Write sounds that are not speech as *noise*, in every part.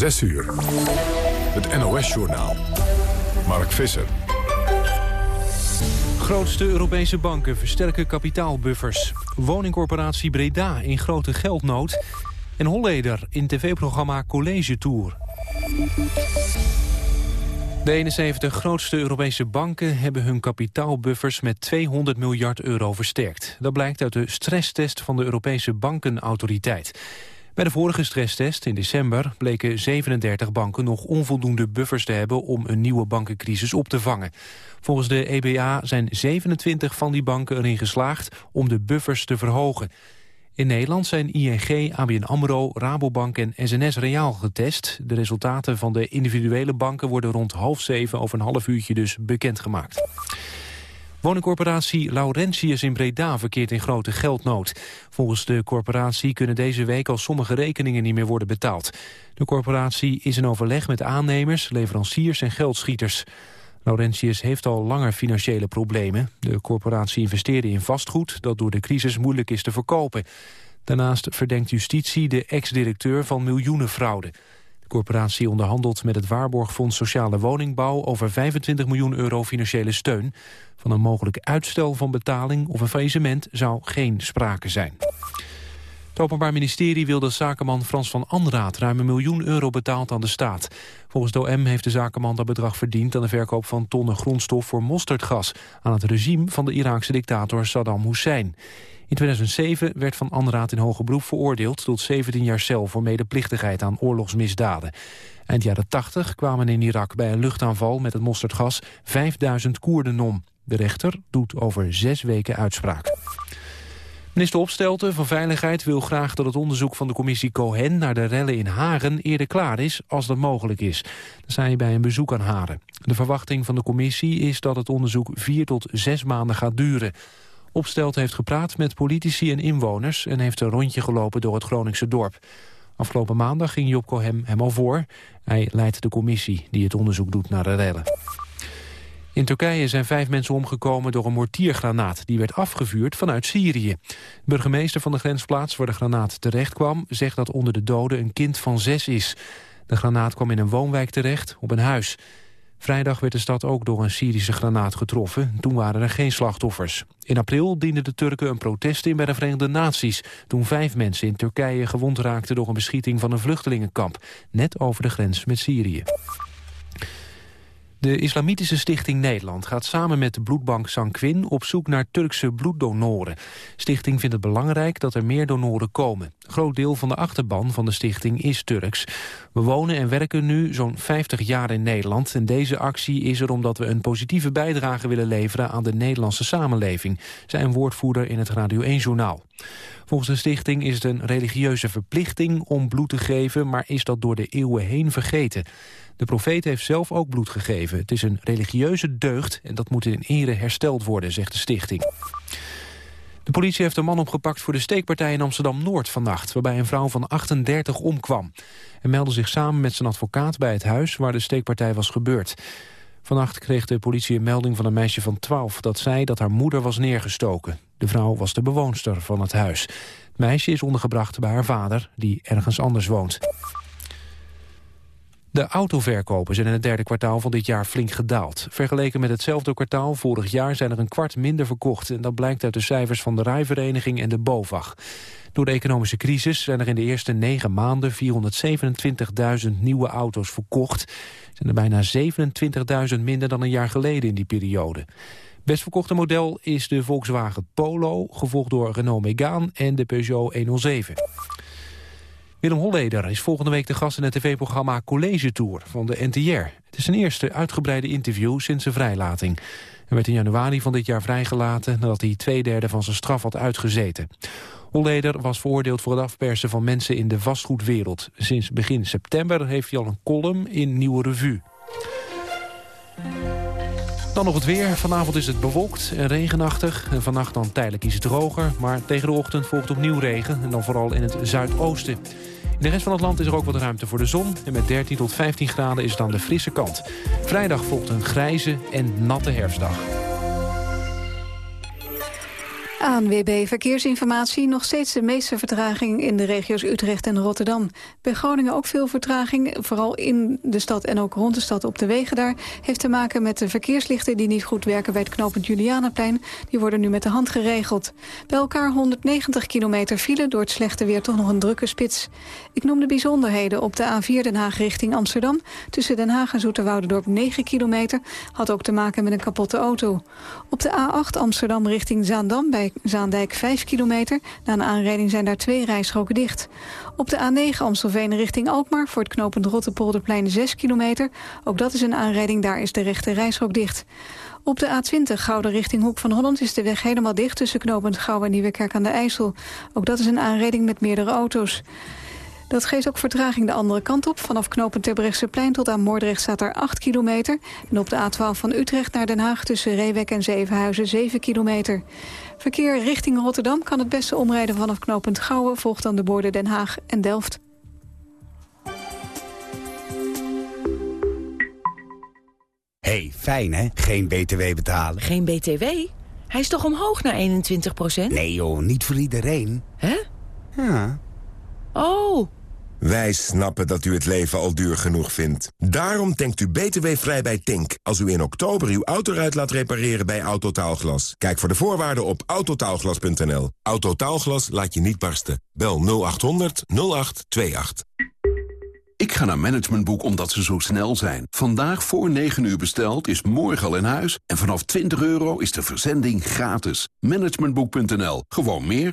6 uur. Het NOS-journaal. Mark Visser. Grootste Europese banken versterken kapitaalbuffers. Woningcorporatie Breda in grote geldnood. En Holleder in tv-programma College Tour. De 71 grootste Europese banken hebben hun kapitaalbuffers met 200 miljard euro versterkt. Dat blijkt uit de stresstest van de Europese Bankenautoriteit. Bij de vorige stresstest in december bleken 37 banken nog onvoldoende buffers te hebben om een nieuwe bankencrisis op te vangen. Volgens de EBA zijn 27 van die banken erin geslaagd om de buffers te verhogen. In Nederland zijn ING, ABN AMRO, Rabobank en SNS Reaal getest. De resultaten van de individuele banken worden rond half zeven over een half uurtje dus bekendgemaakt. Woningcorporatie Laurentius in Breda verkeert in grote geldnood. Volgens de corporatie kunnen deze week al sommige rekeningen niet meer worden betaald. De corporatie is in overleg met aannemers, leveranciers en geldschieters. Laurentius heeft al langer financiële problemen. De corporatie investeerde in vastgoed dat door de crisis moeilijk is te verkopen. Daarnaast verdenkt justitie de ex-directeur van miljoenen fraude. De corporatie onderhandelt met het Waarborgfonds Sociale Woningbouw... over 25 miljoen euro financiële steun. Van een mogelijk uitstel van betaling of een faillissement zou geen sprake zijn. Het Openbaar Ministerie wil dat zakenman Frans van Anraat ruim een miljoen euro betaalt aan de staat. Volgens de OM heeft de zakenman dat bedrag verdiend aan de verkoop van tonnen grondstof voor mosterdgas aan het regime van de Iraakse dictator Saddam Hussein. In 2007 werd Van Anraat in hoger beroep veroordeeld tot 17 jaar cel voor medeplichtigheid aan oorlogsmisdaden. Eind jaren 80 kwamen in Irak bij een luchtaanval met het mosterdgas 5000 Koerden om. De rechter doet over zes weken uitspraak. Minister Opstelten van Veiligheid wil graag dat het onderzoek van de commissie Cohen naar de rellen in Haren eerder klaar is als dat mogelijk is. Dat zei hij bij een bezoek aan Haren. De verwachting van de commissie is dat het onderzoek vier tot zes maanden gaat duren. Opstelten heeft gepraat met politici en inwoners en heeft een rondje gelopen door het Groningse dorp. Afgelopen maandag ging Job Cohen hem al voor. Hij leidt de commissie die het onderzoek doet naar de rellen. In Turkije zijn vijf mensen omgekomen door een mortiergranaat... die werd afgevuurd vanuit Syrië. De burgemeester van de grensplaats waar de granaat terecht kwam... zegt dat onder de doden een kind van zes is. De granaat kwam in een woonwijk terecht, op een huis. Vrijdag werd de stad ook door een Syrische granaat getroffen. Toen waren er geen slachtoffers. In april dienden de Turken een protest in bij de Verenigde Naties... toen vijf mensen in Turkije gewond raakten door een beschieting van een vluchtelingenkamp... net over de grens met Syrië. De Islamitische Stichting Nederland gaat samen met de bloedbank Sanquin op zoek naar Turkse bloeddonoren. Stichting vindt het belangrijk dat er meer donoren komen. Groot deel van de achterban van de stichting is Turks. We wonen en werken nu zo'n 50 jaar in Nederland en deze actie is er omdat we een positieve bijdrage willen leveren aan de Nederlandse samenleving, zei een woordvoerder in het Radio 1-journaal. Volgens de stichting is het een religieuze verplichting om bloed te geven, maar is dat door de eeuwen heen vergeten. De profeet heeft zelf ook bloed gegeven. Het is een religieuze deugd en dat moet in ere hersteld worden, zegt de stichting. De politie heeft een man opgepakt voor de steekpartij in Amsterdam-Noord vannacht... waarbij een vrouw van 38 omkwam. Hij meldde zich samen met zijn advocaat bij het huis waar de steekpartij was gebeurd. Vannacht kreeg de politie een melding van een meisje van 12... dat zei dat haar moeder was neergestoken. De vrouw was de bewoonster van het huis. Het meisje is ondergebracht bij haar vader, die ergens anders woont. De autoverkopen zijn in het derde kwartaal van dit jaar flink gedaald. Vergeleken met hetzelfde kwartaal vorig jaar zijn er een kwart minder verkocht. En dat blijkt uit de cijfers van de Rijvereniging en de BOVAG. Door de economische crisis zijn er in de eerste negen maanden 427.000 nieuwe auto's verkocht. zijn er bijna 27.000 minder dan een jaar geleden in die periode. Best verkochte model is de Volkswagen Polo, gevolgd door Renault Megane en de Peugeot 107. Willem Holleder is volgende week de gast in het tv-programma College Tour van de NTR. Het is zijn eerste uitgebreide interview sinds zijn vrijlating. Hij werd in januari van dit jaar vrijgelaten nadat hij twee derde van zijn straf had uitgezeten. Holleder was veroordeeld voor het afpersen van mensen in de vastgoedwereld. Sinds begin september heeft hij al een column in Nieuwe Revue. Dan nog het weer. Vanavond is het bewolkt en regenachtig. En vannacht dan tijdelijk iets droger. Maar tegen de ochtend volgt opnieuw regen. En dan vooral in het zuidoosten. In de rest van het land is er ook wat ruimte voor de zon. En met 13 tot 15 graden is het aan de frisse kant. Vrijdag volgt een grijze en natte herfstdag. ANWB Verkeersinformatie. Nog steeds de meeste vertraging in de regio's Utrecht en Rotterdam. Bij Groningen ook veel vertraging. Vooral in de stad en ook rond de stad op de wegen daar. Heeft te maken met de verkeerslichten die niet goed werken bij het knooppunt Julianaplein. Die worden nu met de hand geregeld. Bij elkaar 190 kilometer file. Door het slechte weer toch nog een drukke spits. Ik noem de bijzonderheden op de A4 Den Haag richting Amsterdam. Tussen Den Haag en Zoeterwoudendorp 9 kilometer. Had ook te maken met een kapotte auto. Op de A8 Amsterdam richting Zaandam bij Zaandijk 5 kilometer. Na een aanrijding zijn daar twee rijstroken dicht. Op de A9 Amstelveen richting Alkmaar voor het knooppunt Rotterpolderplein 6 kilometer. Ook dat is een aanrijding, daar is de rechte rijstrook dicht. Op de A20 Gouden richting Hoek van Holland is de weg helemaal dicht... tussen knooppunt Gouw en Nieuwekerk aan de IJssel. Ook dat is een aanrijding met meerdere auto's. Dat geeft ook vertraging de andere kant op. Vanaf knooppunt Terbrechtseplein tot aan Moordrecht staat er 8 kilometer. En op de A12 van Utrecht naar Den Haag tussen Reewek en Zevenhuizen 7 kilometer. Verkeer richting Rotterdam kan het beste omrijden vanaf knooppunt Gouwen... volgt dan de borden Den Haag en Delft. hey, fijn hè? Geen BTW betalen. Geen BTW? Hij is toch omhoog naar 21% Nee joh, niet voor iedereen. Hè? Ja. Oh... Wij snappen dat u het leven al duur genoeg vindt. Daarom denkt u btw-vrij bij Tink... als u in oktober uw autoruit laat repareren bij Autotaalglas. Kijk voor de voorwaarden op autotaalglas.nl. Autotaalglas laat je niet barsten. Bel 0800 0828. Ik ga naar Managementboek omdat ze zo snel zijn. Vandaag voor 9 uur besteld is morgen al in huis... en vanaf 20 euro is de verzending gratis. Managementboek.nl. Gewoon meer...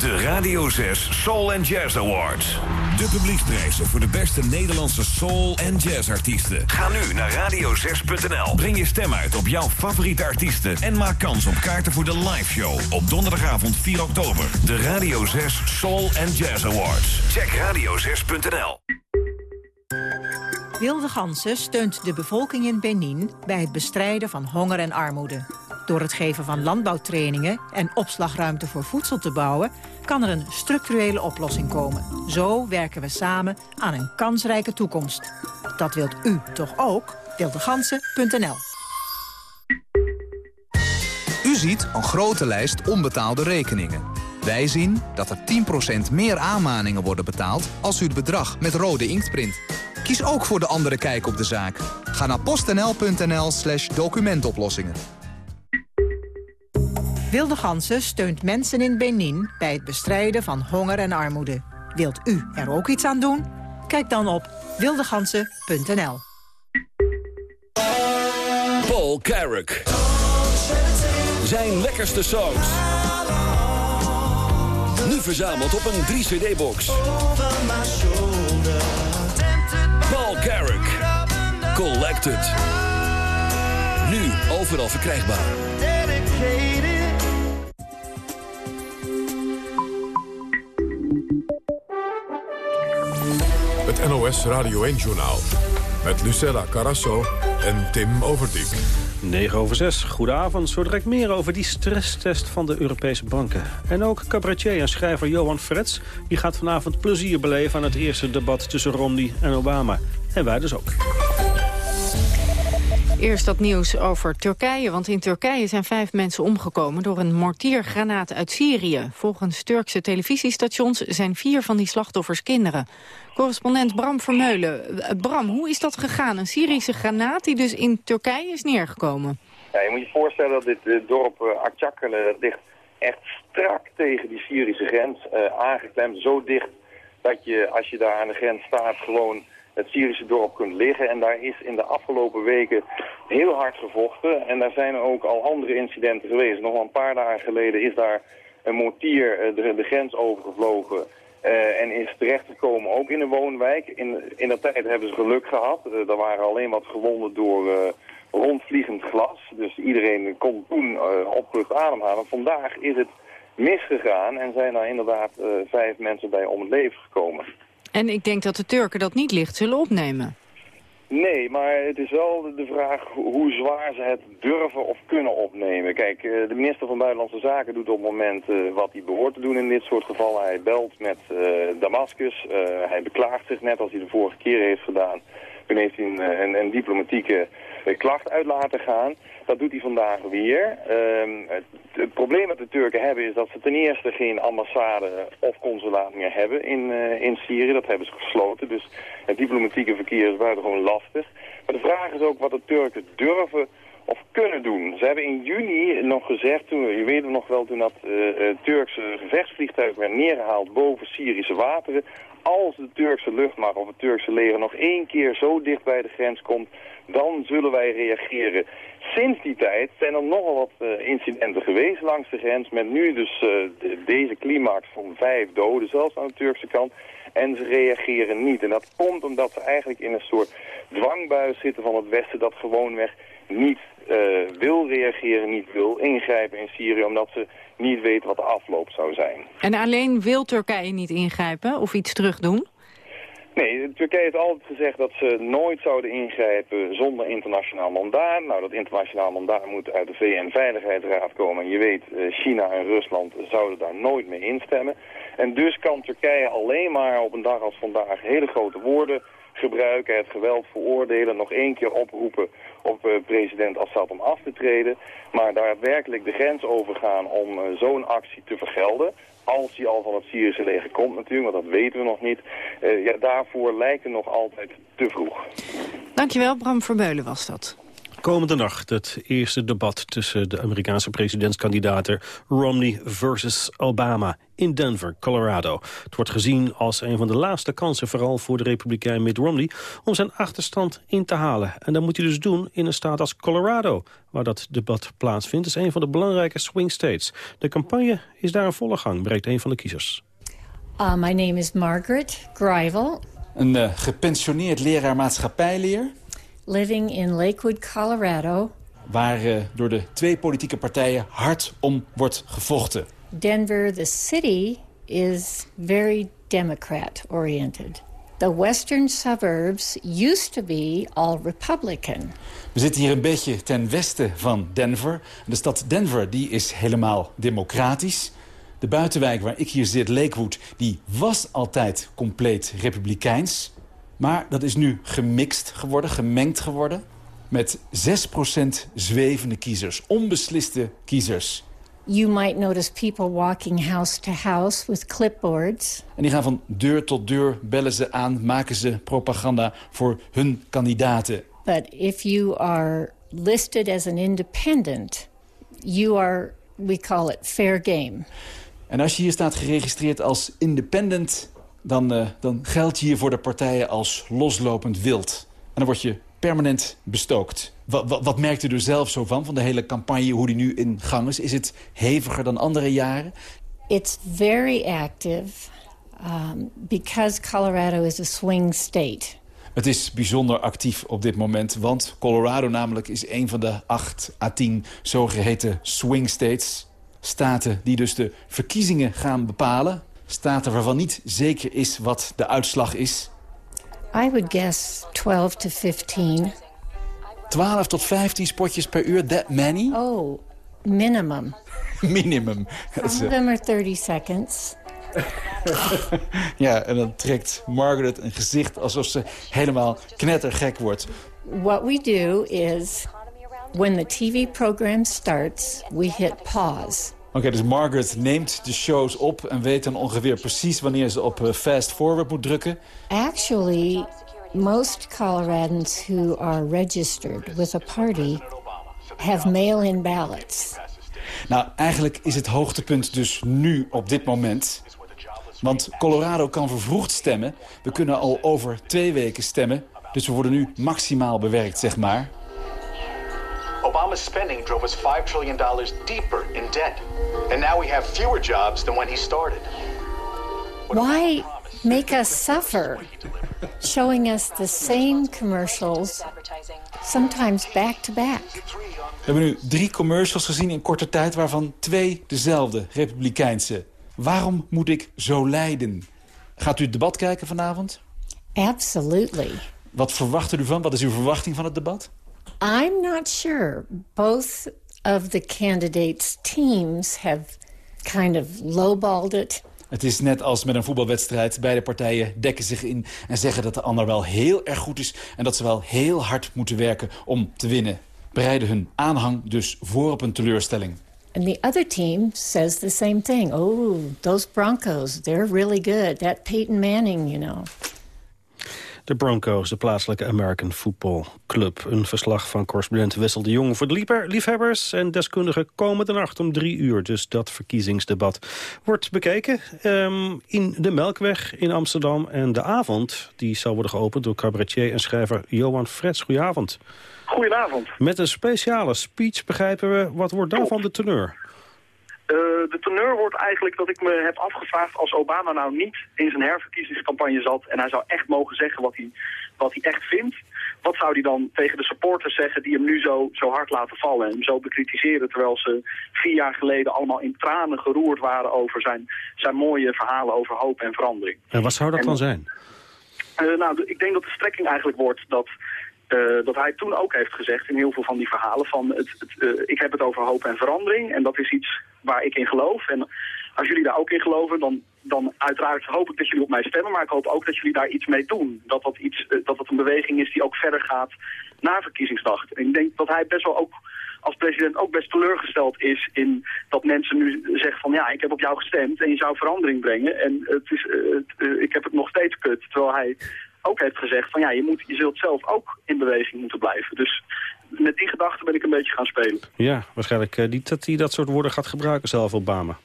De Radio 6 Soul and Jazz Awards. De publieksprijzen voor de beste Nederlandse soul- en jazzartiesten. Ga nu naar radio6.nl. Breng je stem uit op jouw favoriete artiesten... en maak kans op kaarten voor de live show op donderdagavond 4 oktober. De Radio 6 Soul and Jazz Awards. Check radio6.nl. Wilde Gansen steunt de bevolking in Benin... bij het bestrijden van honger en armoede. Door het geven van landbouwtrainingen en opslagruimte voor voedsel te bouwen... kan er een structurele oplossing komen. Zo werken we samen aan een kansrijke toekomst. Dat wilt u toch ook? Wildegansen.nl U ziet een grote lijst onbetaalde rekeningen. Wij zien dat er 10% meer aanmaningen worden betaald... als u het bedrag met rode inkt print. Kies ook voor de andere kijk op de zaak. Ga naar postnl.nl slash documentoplossingen. Wilde Gansen steunt mensen in Benin bij het bestrijden van honger en armoede. Wilt u er ook iets aan doen? Kijk dan op wildegansen.nl. Paul Carrick. Zijn lekkerste songs. Nu verzameld op een 3-cd-box. Paul Carrick. Collected. Nu overal verkrijgbaar. Het NOS Radio 1-journaal. Met Lucella Carasso en Tim Overdijk. 9 over 6. Goedenavond. Zo direct meer over die stresstest van de Europese banken. En ook cabaretier en schrijver Johan Frets. Die gaat vanavond plezier beleven aan het eerste debat tussen Romney en Obama. En wij dus ook. Eerst dat nieuws over Turkije, want in Turkije zijn vijf mensen omgekomen door een mortiergranaat uit Syrië. Volgens Turkse televisiestations zijn vier van die slachtoffers kinderen. Correspondent Bram Vermeulen. Eh, Bram, hoe is dat gegaan? Een Syrische granaat die dus in Turkije is neergekomen? Ja, je moet je voorstellen dat dit uh, dorp uh, ligt echt strak tegen die Syrische grens aangeklemd. Zo dicht dat je, als je daar aan de grens staat, gewoon het Syrische dorp kunt liggen. En daar is in de afgelopen weken heel hard gevochten. En daar zijn ook al andere incidenten geweest. Nog een paar dagen geleden is daar een mortier de grens overgevlogen... Uh, en is terechtgekomen ook in een woonwijk. In, in dat tijd hebben ze geluk gehad. Uh, er waren alleen wat gewonden door uh, rondvliegend glas. Dus iedereen kon toen opgelucht ademhalen. Vandaag is het misgegaan en zijn daar inderdaad eh, vijf mensen bij om het leven gekomen. En ik denk dat de Turken dat niet licht zullen opnemen. Nee, maar het is wel de vraag hoe zwaar ze het durven of kunnen opnemen. Kijk, eh, de minister van Buitenlandse Zaken doet op het moment eh, wat hij behoort te doen in dit soort gevallen. Hij belt met uh, Damascus, hij beklaagt zich net als hij de vorige keer heeft gedaan. Toen heeft hij een, een, een diplomatieke klacht uit laten gaan. Dat doet hij vandaag weer. Ehm, het, probleem dat de Turken hebben is dat ze ten eerste geen ambassade of consulaat meer hebben in, uh, in Syrië. Dat hebben ze gesloten. Dus het diplomatieke verkeer is buitengewoon lastig. Maar de vraag is ook wat de Turken durven of kunnen doen. Ze hebben in juni nog gezegd, toen, je weet het nog wel, toen dat uh, Turkse gevechtsvliegtuig werd neergehaald boven Syrische wateren. Als de Turkse luchtmacht of het Turkse leger nog één keer zo dicht bij de grens komt, dan zullen wij reageren. Sinds die tijd zijn er nogal wat uh, incidenten geweest langs de grens... met nu dus uh, de, deze climax van vijf doden, zelfs aan de Turkse kant. En ze reageren niet. En dat komt omdat ze eigenlijk in een soort dwangbuis zitten van het Westen... dat gewoonweg niet uh, wil reageren, niet wil ingrijpen in Syrië... omdat ze niet weten wat de afloop zou zijn. En alleen wil Turkije niet ingrijpen of iets terugdoen? Nee, Turkije heeft altijd gezegd dat ze nooit zouden ingrijpen zonder internationaal mandaat. Nou, dat internationaal mandaat moet uit de VN-veiligheidsraad komen. En je weet, China en Rusland zouden daar nooit mee instemmen. En dus kan Turkije alleen maar op een dag als vandaag hele grote woorden gebruiken, het geweld veroordelen, nog één keer oproepen op uh, president Assad om af te treden. Maar daadwerkelijk de grens overgaan om uh, zo'n actie te vergelden, als hij al van het Syrische leger komt natuurlijk, want dat weten we nog niet. Uh, ja, daarvoor lijkt het nog altijd te vroeg. Dankjewel, Bram Vermeulen was dat. Komende nacht het eerste debat tussen de Amerikaanse presidentskandidaten Romney versus Obama in Denver, Colorado. Het wordt gezien als een van de laatste kansen, vooral voor de republikein Mitt Romney, om zijn achterstand in te halen. En dat moet hij dus doen in een staat als Colorado, waar dat debat plaatsvindt. Het is een van de belangrijke swing states. De campagne is daar in volle gang, breekt een van de kiezers. Uh, my name is Margaret Greivel. Een uh, gepensioneerd leraar maatschappijleer living in Lakewood, Colorado. Waar uh, door de twee politieke partijen hard om wordt gevochten. Denver, the city, is very Democrat-oriented. The western suburbs used to be all Republican. We zitten hier een beetje ten westen van Denver. De stad Denver die is helemaal democratisch. De buitenwijk waar ik hier zit, Lakewood, die was altijd compleet republikeins. Maar dat is nu gemixt geworden, gemengd geworden... met 6% zwevende kiezers, onbesliste kiezers. You might notice people walking house to house with clipboards. En die gaan van deur tot deur, bellen ze aan, maken ze propaganda voor hun kandidaten. But if you are listed as an independent, you are, we call it fair game. En als je hier staat geregistreerd als independent dan, uh, dan geld je hier voor de partijen als loslopend wild. En dan word je permanent bestookt. Wat, wat, wat, merkt u er zelf zo van, van de hele campagne, hoe die nu in gang is? Is het heviger dan andere jaren? It's very active um, because Colorado is a swing state. Het is bijzonder actief op dit moment, want Colorado namelijk is een van de 8 à 10 zogeheten swing states. Staten die dus de verkiezingen gaan bepalen staten waarvan niet zeker is wat de uitslag is? I would guess 12 to 15. 12 tot 15 spotjes per uur, that many? Oh, minimum. *laughs* minimum. Some of them are 30 seconds. *laughs* ja, en dan trekt Margaret een gezicht alsof ze helemaal knettergek wordt. What we do is, when the TV program starts, we hit pause. Oké, okay, dus Margaret neemt de shows op en weet dan ongeveer precies wanneer ze op fast forward moet drukken. Actually, most Coloradans who are registered with a party have mail-in ballots. Nou, eigenlijk is het hoogtepunt dus nu op dit moment. Want Colorado kan vervroegd stemmen. We kunnen al over twee weken stemmen. Dus we worden nu maximaal bewerkt, zeg maar. Obama's spending drove us $5 trillion deeper in debt. And now we have fewer jobs than when he started. Why make us suffer, showing us the same commercials, sometimes back to back. We hebben nu drie commercials gezien in korte tijd... waarvan twee dezelfde, republikeinse. Waarom moet ik zo lijden? Gaat u het debat kijken vanavond? Absolutely. Wat verwacht u van? Wat is uw verwachting van het debat? I'm not sure. Both of the candidates' teams have kind of lowballed it. Het is net als met een voetbalwedstrijd. Beide partijen dekken zich in en zeggen dat de ander wel heel erg goed is... en dat ze wel heel hard moeten werken om te winnen. Bereiden hun aanhang dus voor op een teleurstelling. And the other team says the same thing. Oh, those Broncos, they're really good. That Peyton Manning, you know. De Broncos, de plaatselijke American Football Club. Een verslag van correspondent Wessel de Jong voor de liefhebbers en deskundigen komende nacht om drie uur. Dus dat verkiezingsdebat wordt bekeken um, in de Melkweg in Amsterdam. En de avond die zal worden geopend door cabaretier en schrijver Johan Frets. Goedenavond. Goedenavond. Met een speciale speech begrijpen we. Wat wordt daarvan de teneur? Uh, de teneur wordt eigenlijk dat ik me heb afgevraagd... als Obama nou niet in zijn herverkiezingscampagne zat... en hij zou echt mogen zeggen wat hij, wat hij echt vindt... wat zou hij dan tegen de supporters zeggen die hem nu zo, zo hard laten vallen... en hem zo bekritiseren terwijl ze vier jaar geleden allemaal in tranen geroerd waren... over zijn, zijn mooie verhalen over hoop en verandering. En wat zou dat dan zijn? Uh, nou, ik denk dat de strekking eigenlijk wordt dat... Uh, dat hij toen ook heeft gezegd in heel veel van die verhalen van het, het, uh, ik heb het over hoop en verandering en dat is iets waar ik in geloof. En als jullie daar ook in geloven, dan, dan uiteraard hoop ik dat jullie op mij stemmen, maar ik hoop ook dat jullie daar iets mee doen. Dat dat, iets, uh, dat dat een beweging is die ook verder gaat na verkiezingsdag. En ik denk dat hij best wel ook als president ook best teleurgesteld is in dat mensen nu zeggen van ja, ik heb op jou gestemd en je zou verandering brengen. En het is, het, ik heb het nog steeds kut. Terwijl hij ook heeft gezegd van ja, je, moet, je zult zelf ook in beweging moeten blijven. Dus met die gedachte ben ik een beetje gaan spelen. Ja, waarschijnlijk uh, niet dat hij dat soort woorden gaat gebruiken zelf, Obama.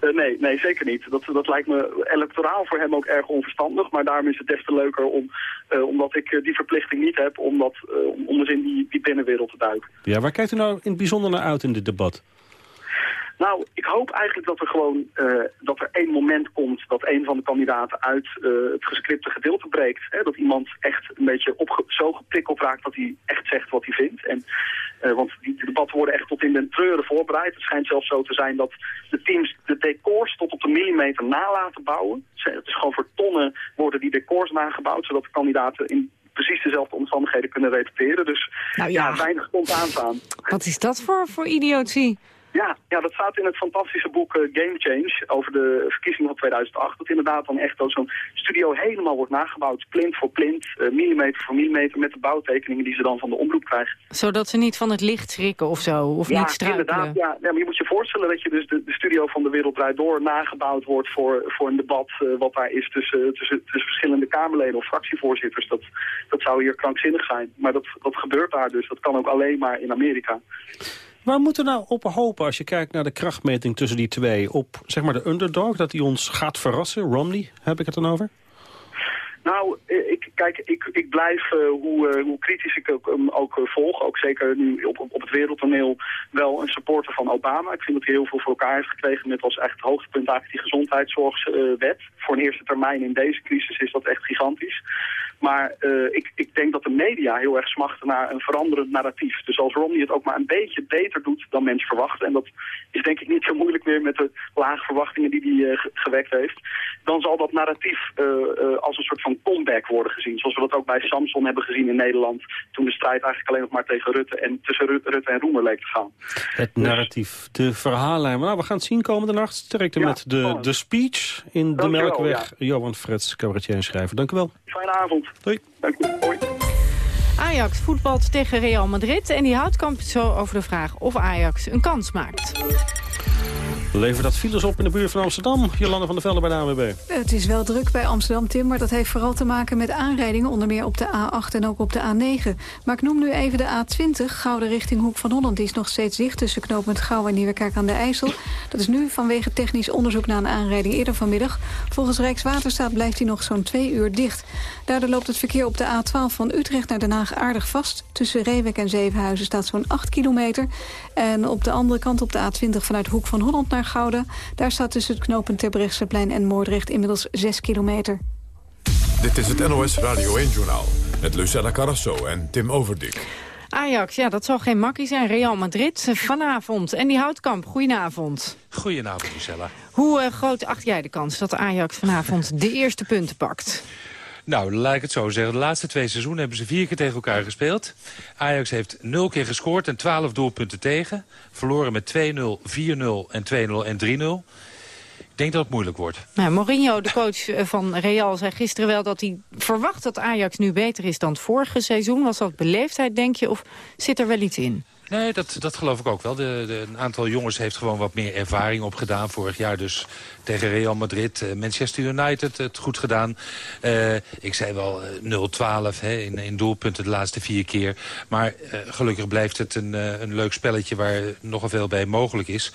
Uh, nee, nee, zeker niet. Dat, dat lijkt me electoraal voor hem ook erg onverstandig. Maar daarom is het des te leuker om, uh, omdat ik die verplichting niet heb... om, dat, om dus in die, die binnenwereld te duiken. Ja, waar kijkt u nou in het bijzonder naar uit in dit debat? Nou, ik hoop eigenlijk dat er gewoon uh, dat er één moment komt dat een van de kandidaten uit uh, het gescripte gedeelte breekt. Hè? Dat iemand echt een beetje op zo geprikkeld raakt dat hij echt zegt wat hij vindt. En, uh, want die debatten worden echt tot in den treuren voorbereid. Het schijnt zelfs zo te zijn dat de teams de decors tot op de millimeter nalaten bouwen. Het is gewoon voor tonnen worden die decors nagebouwd, zodat de kandidaten in precies dezelfde omstandigheden kunnen repeteren. Dus nou ja. ja, weinig spontaans aan. Wat is dat voor, voor idiotie? Ja, ja, dat staat in het fantastische boek uh, Game Change over de verkiezingen van 2008. Dat inderdaad dan echt zo'n studio helemaal wordt nagebouwd, plint voor plint, uh, millimeter voor millimeter, met de bouwtekeningen die ze dan van de omroep krijgen. Zodat ze niet van het licht schrikken of zo, of ja, niet struikelen. Inderdaad, ja, ja, maar je moet je voorstellen dat je dus de, de studio van de Wereld Draait Door nagebouwd wordt voor, voor een debat uh, wat daar is tussen, tussen, tussen verschillende Kamerleden of fractievoorzitters. Dat, dat zou hier krankzinnig zijn. Maar dat, dat gebeurt daar dus. Dat kan ook alleen maar in Amerika. Waar moeten we nou op hopen als je kijkt naar de krachtmeting tussen die twee? Op zeg maar de underdog, dat hij ons gaat verrassen? Romney, heb ik het dan over? Nou, ik, kijk, ik, ik blijf, uh, hoe, uh, hoe kritisch ik ook, ook volg, ook zeker nu op, op het wereldtoneel, wel een supporter van Obama. Ik vind dat hij heel veel voor elkaar heeft gekregen met als echt hoogtepunt eigenlijk die gezondheidszorgwet. voor een eerste termijn in deze crisis is dat echt gigantisch. Maar ik, ik denk dat de media heel erg smachten naar een veranderend narratief. Dus als Romney het ook maar een beetje beter doet dan mensen verwachten, en dat is denk ik niet zo moeilijk meer met de lage verwachtingen die hij gewekt heeft, dan zal dat narratief als een soort van comeback worden gezien. Zoals we dat ook bij Samson hebben gezien in Nederland. Toen de strijd eigenlijk alleen nog maar tegen Rutte en tussen Rutte en Roemer leek te gaan. Het narratief, de verhaallijn. Nou, we gaan het zien komende nacht. Sterkte ja, met de, de speech in de Melkweg. Ja. Johan Frets, cabaretier en schrijver. Dank u wel. Fijne avond. Doei. Dank u. Hoi. Ajax voetbalt tegen Real Madrid en die houdt kamp zo over de vraag of Ajax een kans maakt. Levert dat files op in de buurt van Amsterdam? Jolanda van der Velde bij de ANWB. Het is wel druk bij Amsterdam, Tim, maar dat heeft vooral te maken met aanrijdingen, onder meer op de A8 en ook op de A9. Maar ik noem nu even de A20, Gouden richting Hoek van Holland. Die is nog steeds dicht tussen knooppunt Gouw en Nieuwekerk aan de IJssel. Dat is nu vanwege technisch onderzoek naar een aanrijding eerder vanmiddag. Volgens Rijkswaterstaat blijft hij nog zo'n twee uur dicht. Daardoor loopt het verkeer op de A12 van Utrecht naar Den Haag aardig vast. Tussen Reewek en Zevenhuizen staat zo'n 8 kilometer. En op de andere kant op de A20 vanuit Hoek van Holland naar Gouda. Daar staat tussen het knooppunt Terbrechtseplein en Moordrecht inmiddels 6 kilometer. Dit is het NOS Radio 1-journaal met Lucella Carrasso en Tim Overdik. Ajax, ja, dat zal geen makkie zijn. Real Madrid vanavond. En die Houtkamp, goedenavond. Goedenavond, Lucella. Hoe uh, groot acht jij de kans dat Ajax vanavond de eerste punten pakt? Nou, laat ik het zo zeggen. De laatste twee seizoenen hebben ze vier keer tegen elkaar gespeeld. Ajax heeft nul keer gescoord en twaalf doelpunten tegen. Verloren met 2-0, 4-0 en 2-0 en 3-0. Ik denk dat het moeilijk wordt. Nou, Mourinho, de coach eh, van Real, zei gisteren wel dat hij verwacht dat Ajax nu beter is dan het vorige seizoen. Was dat beleefdheid, denk je, of zit er wel iets in? Nee, dat, dat geloof ik ook wel. De, de, een aantal jongens heeft gewoon wat meer ervaring opgedaan. Vorig jaar dus tegen Real Madrid, uh, Manchester United het goed gedaan. Uh, ik zei wel uh, 0-12 in, in doelpunten de laatste vier keer. Maar gelukkig blijft het een, een leuk spelletje waar nogal veel bij mogelijk is.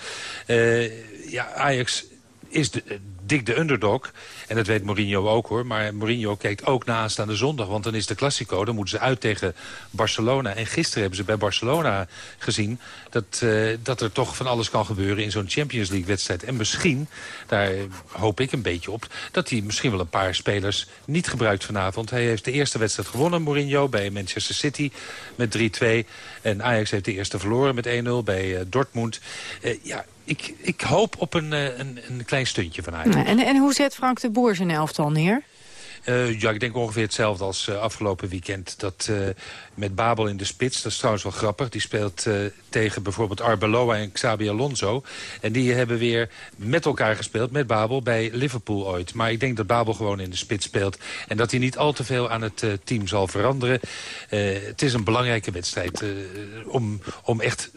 ja, Ajax is de, dik de underdog. En dat weet Mourinho ook hoor. Maar Mourinho kijkt ook na aanstaande zondag. Want dan is de Classico. Dan moeten ze uit tegen Barcelona. En gisteren hebben ze bij Barcelona gezien... dat, uh, dat er toch van alles kan gebeuren in zo'n Champions League wedstrijd. En misschien, daar hoop ik een beetje op... dat hij misschien wel een paar spelers niet gebruikt vanavond. Hij heeft de eerste wedstrijd gewonnen, Mourinho, bij Manchester City met 3-2. En Ajax heeft de eerste verloren met 1-0 bij Dortmund. Ja, ik, ik hoop op een, een, een klein stuntje van Ajax. En, en hoe zet Frank de Boer zijn elftal neer? Uh, ja, ik denk ongeveer hetzelfde als uh, afgelopen weekend. Dat uh, met Babel in de spits, dat is trouwens wel grappig. Die speelt tegen bijvoorbeeld Arbeloa en Xabi Alonso. En die hebben weer met elkaar gespeeld, met Babel, bij Liverpool ooit. Maar ik denk dat Babel gewoon in de spits speelt. En dat hij niet al te veel aan het team zal veranderen. het is een belangrijke wedstrijd om, om echt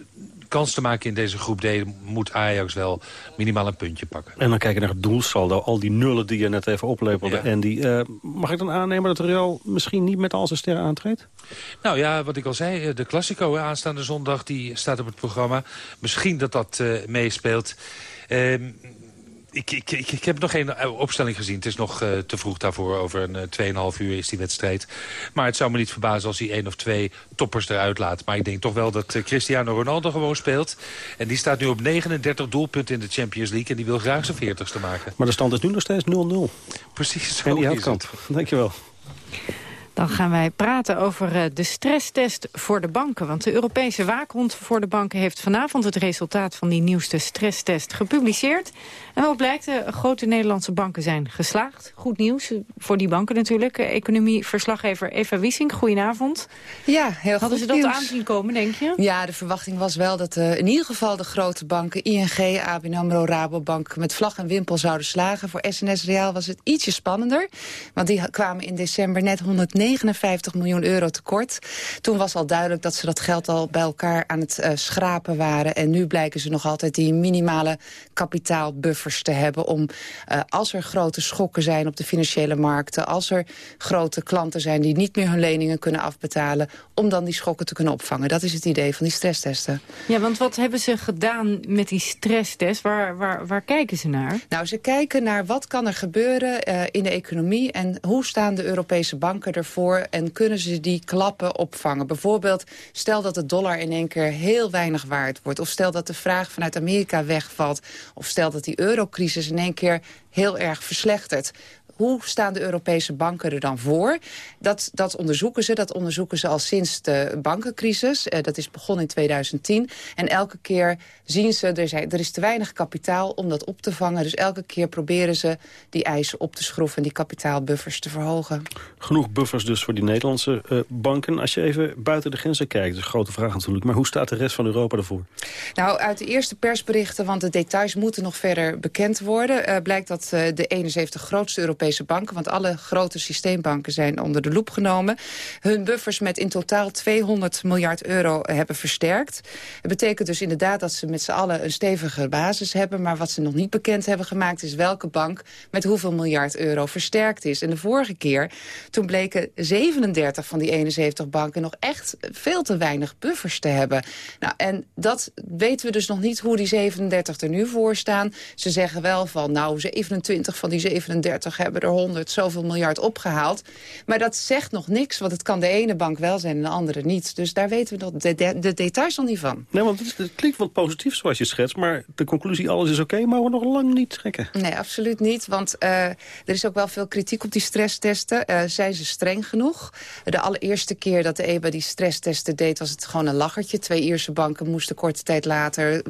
kans te maken in deze groep D... moet Ajax wel minimaal een puntje pakken. En dan kijken naar het doelsaldo. Al die nullen die je net even oplepelde. En die, uh, mag ik dan aannemen dat Real misschien niet met al zijn sterren aantreedt? Nou ja, wat ik al zei. Eh, de Classico aanstaande zondag die staat op het programma. Misschien dat dat uh, meespeelt. Uh, ik, ik, ik, ik, heb nog geen eh, opstelling gezien. Het is nog uh, te vroeg daarvoor. Over een uh, 2,5 uur is die wedstrijd. Maar het zou me niet verbazen als hij één of twee toppers eruit laat. Maar ik denk toch wel dat uh, Cristiano Ronaldo gewoon speelt. En die staat nu op 39 doelpunten in de Champions League. En die wil graag zijn 40ste maken. Maar de stand is nu nog steeds 0-0. Precies zo En die uitkant. Dankjewel. Dan gaan wij praten over eh, de stresstest voor de banken. Want de Europese waakhond voor de banken heeft vanavond het resultaat van die nieuwste stresstest gepubliceerd. En wat blijkt, de grote Nederlandse banken zijn geslaagd. Goed nieuws voor die banken natuurlijk. Economieverslaggever Eva Wiesing, goedenavond. Ja, heel goed Hadden ze dat nieuws. aanzien komen, denk je? Ja, de verwachting was wel dat uh, in ieder geval de grote banken... ING, ABN AMRO, Rabobank met vlag en wimpel zouden slagen. Voor SNS Reaal was het ietsje spannender. Want die kwamen in december net 159 miljoen euro tekort. Toen was al duidelijk dat ze dat geld al bij elkaar aan het uh, schrapen waren. En nu blijken ze nog altijd die minimale kapitaalbuffers te hebben... om uh, als er grote schokken zijn op de financiële markten... als er grote klanten zijn die niet meer hun leningen kunnen afbetalen... om dan die schokken te kunnen opvangen. Dat is het idee van die stresstesten. Ja, want wat hebben ze gedaan met die stresstest? Waar, waar, waar kijken ze naar? Nou, ze kijken naar wat kan er gebeuren uh, in de economie... en hoe staan de Europese banken ervoor... en kunnen ze die klappen opvangen. Bijvoorbeeld, stel dat de dollar in één keer heel weinig waard wordt... of stel dat de vraag vanuit Amerika wegvalt... of stel dat die eurocrisis in één keer heel erg verslechtert hoe staan de Europese banken er dan voor? Dat, dat onderzoeken ze. Dat onderzoeken ze al sinds de bankencrisis. Uh, dat is begonnen in 2010. En elke keer zien ze, er, zijn, er is te weinig kapitaal om dat op te vangen. Dus elke keer proberen ze die eisen op te schroeven... en die kapitaalbuffers te verhogen. Genoeg buffers dus voor die Nederlandse uh, banken. Als je even buiten de grenzen kijkt, dat is een grote vraag natuurlijk. Maar hoe staat de rest van Europa ervoor? Nou, uit de eerste persberichten, want de details moeten nog verder bekend worden... Uh, blijkt dat de 71 grootste Europese Banken... want alle grote systeembanken zijn onder de loep genomen... hun buffers met in totaal 200 miljard euro hebben versterkt. Het betekent dus inderdaad dat ze met z'n allen een stevige basis hebben... maar wat ze nog niet bekend hebben gemaakt is welke bank... met hoeveel miljard euro versterkt is. En de vorige keer, toen bleken 37 van die 71 banken... nog echt veel te weinig buffers te hebben. Nou, en dat weten we dus nog niet hoe die 37 er nu voor staan. Ze zeggen wel van, nou, 27 van die 37 hebben hebben er 100 zoveel miljard opgehaald. Maar dat zegt nog niks, want het kan de ene bank wel zijn en de andere niet. Dus daar weten we nog de, de, details nog niet van. Nee, want het, klinkt wel positief zoals je schetst, maar de conclusie alles is oké, maar we nog lang niet trekken. Nee, absoluut niet, want uh, er is ook wel veel kritiek op die stresstesten. Uh, zijn ze streng genoeg? De allereerste keer dat de EBA die stresstesten deed, was het gewoon een lachertje. Twee Ierse banken moesten korte tijd later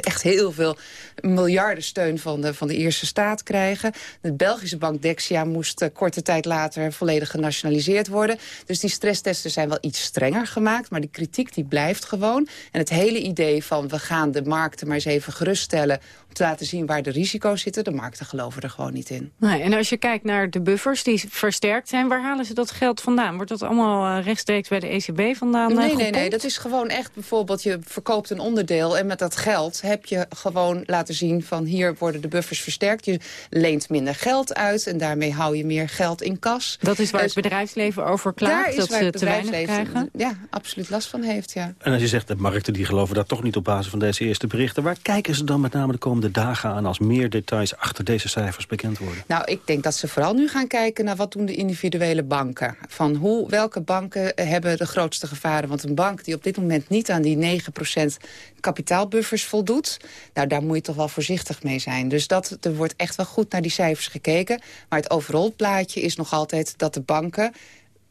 echt heel veel miljarden steun van de, van de Ierse staat krijgen. De Belgische bank Dexia moest uh, korte tijd later volledig genationaliseerd worden. Dus die stresstesten zijn wel iets strenger gemaakt, maar die kritiek die blijft gewoon. En het hele idee van we gaan de markten maar eens even geruststellen te laten zien waar de risico's zitten. De markten geloven er gewoon niet in. Nee, en als je kijkt naar de buffers die versterkt zijn... waar halen ze dat geld vandaan? Wordt dat allemaal uh, rechtstreeks bij de ECB vandaan Nee, nee, nee. Dat is gewoon echt bijvoorbeeld... je verkoopt een onderdeel en met dat geld heb je gewoon laten zien... van hier worden de buffers versterkt. Je leent minder geld uit en daarmee hou je meer geld in kas. Dat is waar dus, het bedrijfsleven over klaagt, dat ze te weinig krijgen? Ja, absoluut last van heeft, ja. En als je zegt, de markten die geloven daar toch niet op basis van deze eerste berichten... waar kijken ze dan met name de komende dagen aan... als meer details achter deze cijfers bekend worden? Nou, ik denk dat ze vooral nu gaan kijken naar wat doen de individuele banken. Van hoe, welke banken hebben de grootste gevaren? Want een bank die op dit moment niet aan die 9% kapitaalbuffers voldoet... nou, daar moet je toch wel voorzichtig mee zijn. Dus dat, er wordt echt wel goed naar die cijfers gekeken. Maar het overal plaatje is nog altijd dat de banken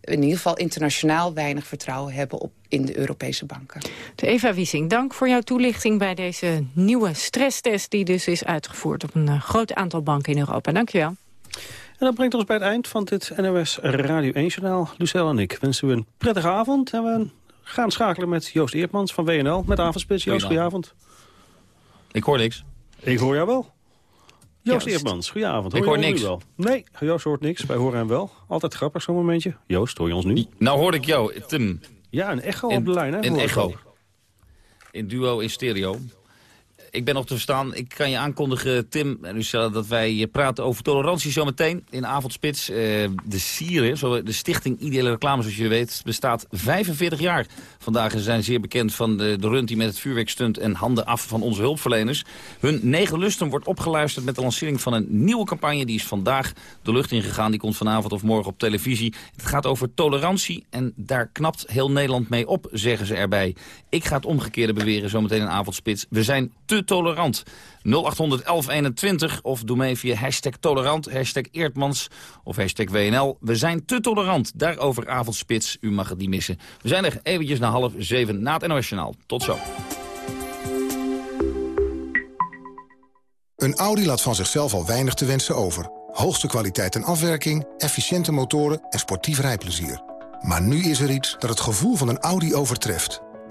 in ieder geval internationaal weinig vertrouwen hebben op, in de Europese banken. De Eva Wiesing, dank voor jouw toelichting bij deze nieuwe stresstest... die dus is uitgevoerd op een uh, groot aantal banken in Europa. Dank je wel. En dat brengt ons bij het eind van dit NOS Radio 1-journaal. Lucelle en ik wensen u een prettige avond. En we gaan schakelen met Joost Eertmans van WNL. Met Avondspits. Joost, goedenavond. Ik hoor niks. Ik hoor jou wel. Joost Eertmans, goedenavond. Hoor ik hoor niks. Wel? Nee, Joost hoort niks. Wij horen hem wel. Altijd grappig zo'n momentje. Joost, hoor je ons nu? Nou hoor ik jou, Tim. Ja, een echo op de lijn, hè? Een echo. In duo, in stereo ik ben nog te verstaan. Ik kan je aankondigen, Tim dat wij praten over tolerantie zometeen in Avondspits. Uh, de Sieren, de Stichting Ideale Reclame, zoals je weet, bestaat 45 jaar. Vandaag ze zijn zeer bekend van de, de rund die met het vuurwerk stunt en handen af van onze hulpverleners. Hun negen lusten wordt opgeluisterd met de lancering van een nieuwe campagne. Die is vandaag de lucht ingegaan. Die komt vanavond of morgen op televisie. Het gaat over tolerantie en daar knapt heel Nederland mee op, zeggen ze erbij. Ik ga het omgekeerde beweren zometeen in Avondspits. We zijn te tolerant. 081121 of doe mee via hashtag tolerant, hashtag Eertmans of hashtag WNL. We zijn te tolerant. Daarover avondspits. U mag het niet missen. We zijn er eventjes na half zeven na het NOS Tot zo. Een Audi laat van zichzelf al weinig te wensen over. Hoogste kwaliteit en afwerking, efficiënte motoren en sportief rijplezier. Maar nu is er iets dat het gevoel van een Audi overtreft.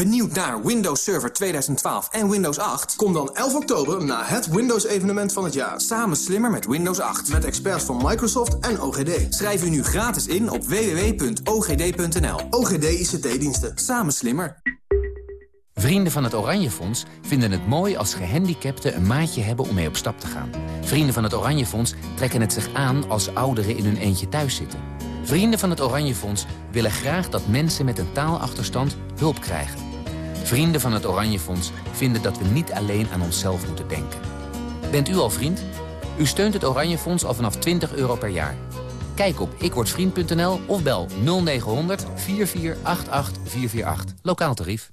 Benieuwd naar Windows Server 2012 en Windows 8? Kom dan 11 oktober naar het Windows-evenement van het jaar. Samen slimmer met Windows 8. Met experts van Microsoft en OGD. Schrijf u nu gratis in op www.ogd.nl. OGD ICT-diensten. Samen slimmer. Vrienden van het Oranje Fonds vinden het mooi als gehandicapten een maatje hebben om mee op stap te gaan. Vrienden van het Oranje Fonds trekken het zich aan als ouderen in hun eentje thuis zitten. Vrienden van het Oranje Fonds willen graag dat mensen met een taalachterstand hulp krijgen. Vrienden van het Oranje Fonds vinden dat we niet alleen aan onszelf moeten denken. Bent u al vriend? U steunt het Oranje Fonds al vanaf 20 euro per jaar. Kijk op ikwordvriend.nl of bel 0900 4488 448. Lokaal tarief.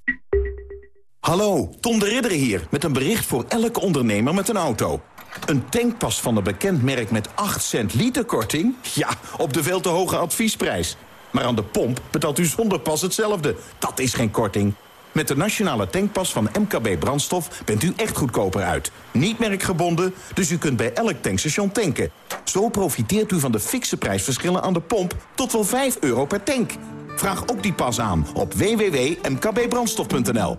Hallo, Tom de Ridder hier met een bericht voor elke ondernemer met een auto. Een tankpas van een bekend merk met 8 cent liter korting? Ja, op de veel te hoge adviesprijs. Maar aan de pomp betaalt u zonder pas hetzelfde. Dat is geen korting. Met de nationale tankpas van MKB Brandstof bent u echt goedkoper uit. Niet merkgebonden, dus u kunt bij elk tankstation tanken. Zo profiteert u van de fikse prijsverschillen aan de pomp tot wel 5 euro per tank. Vraag ook die pas aan op www.mkbbrandstof.nl.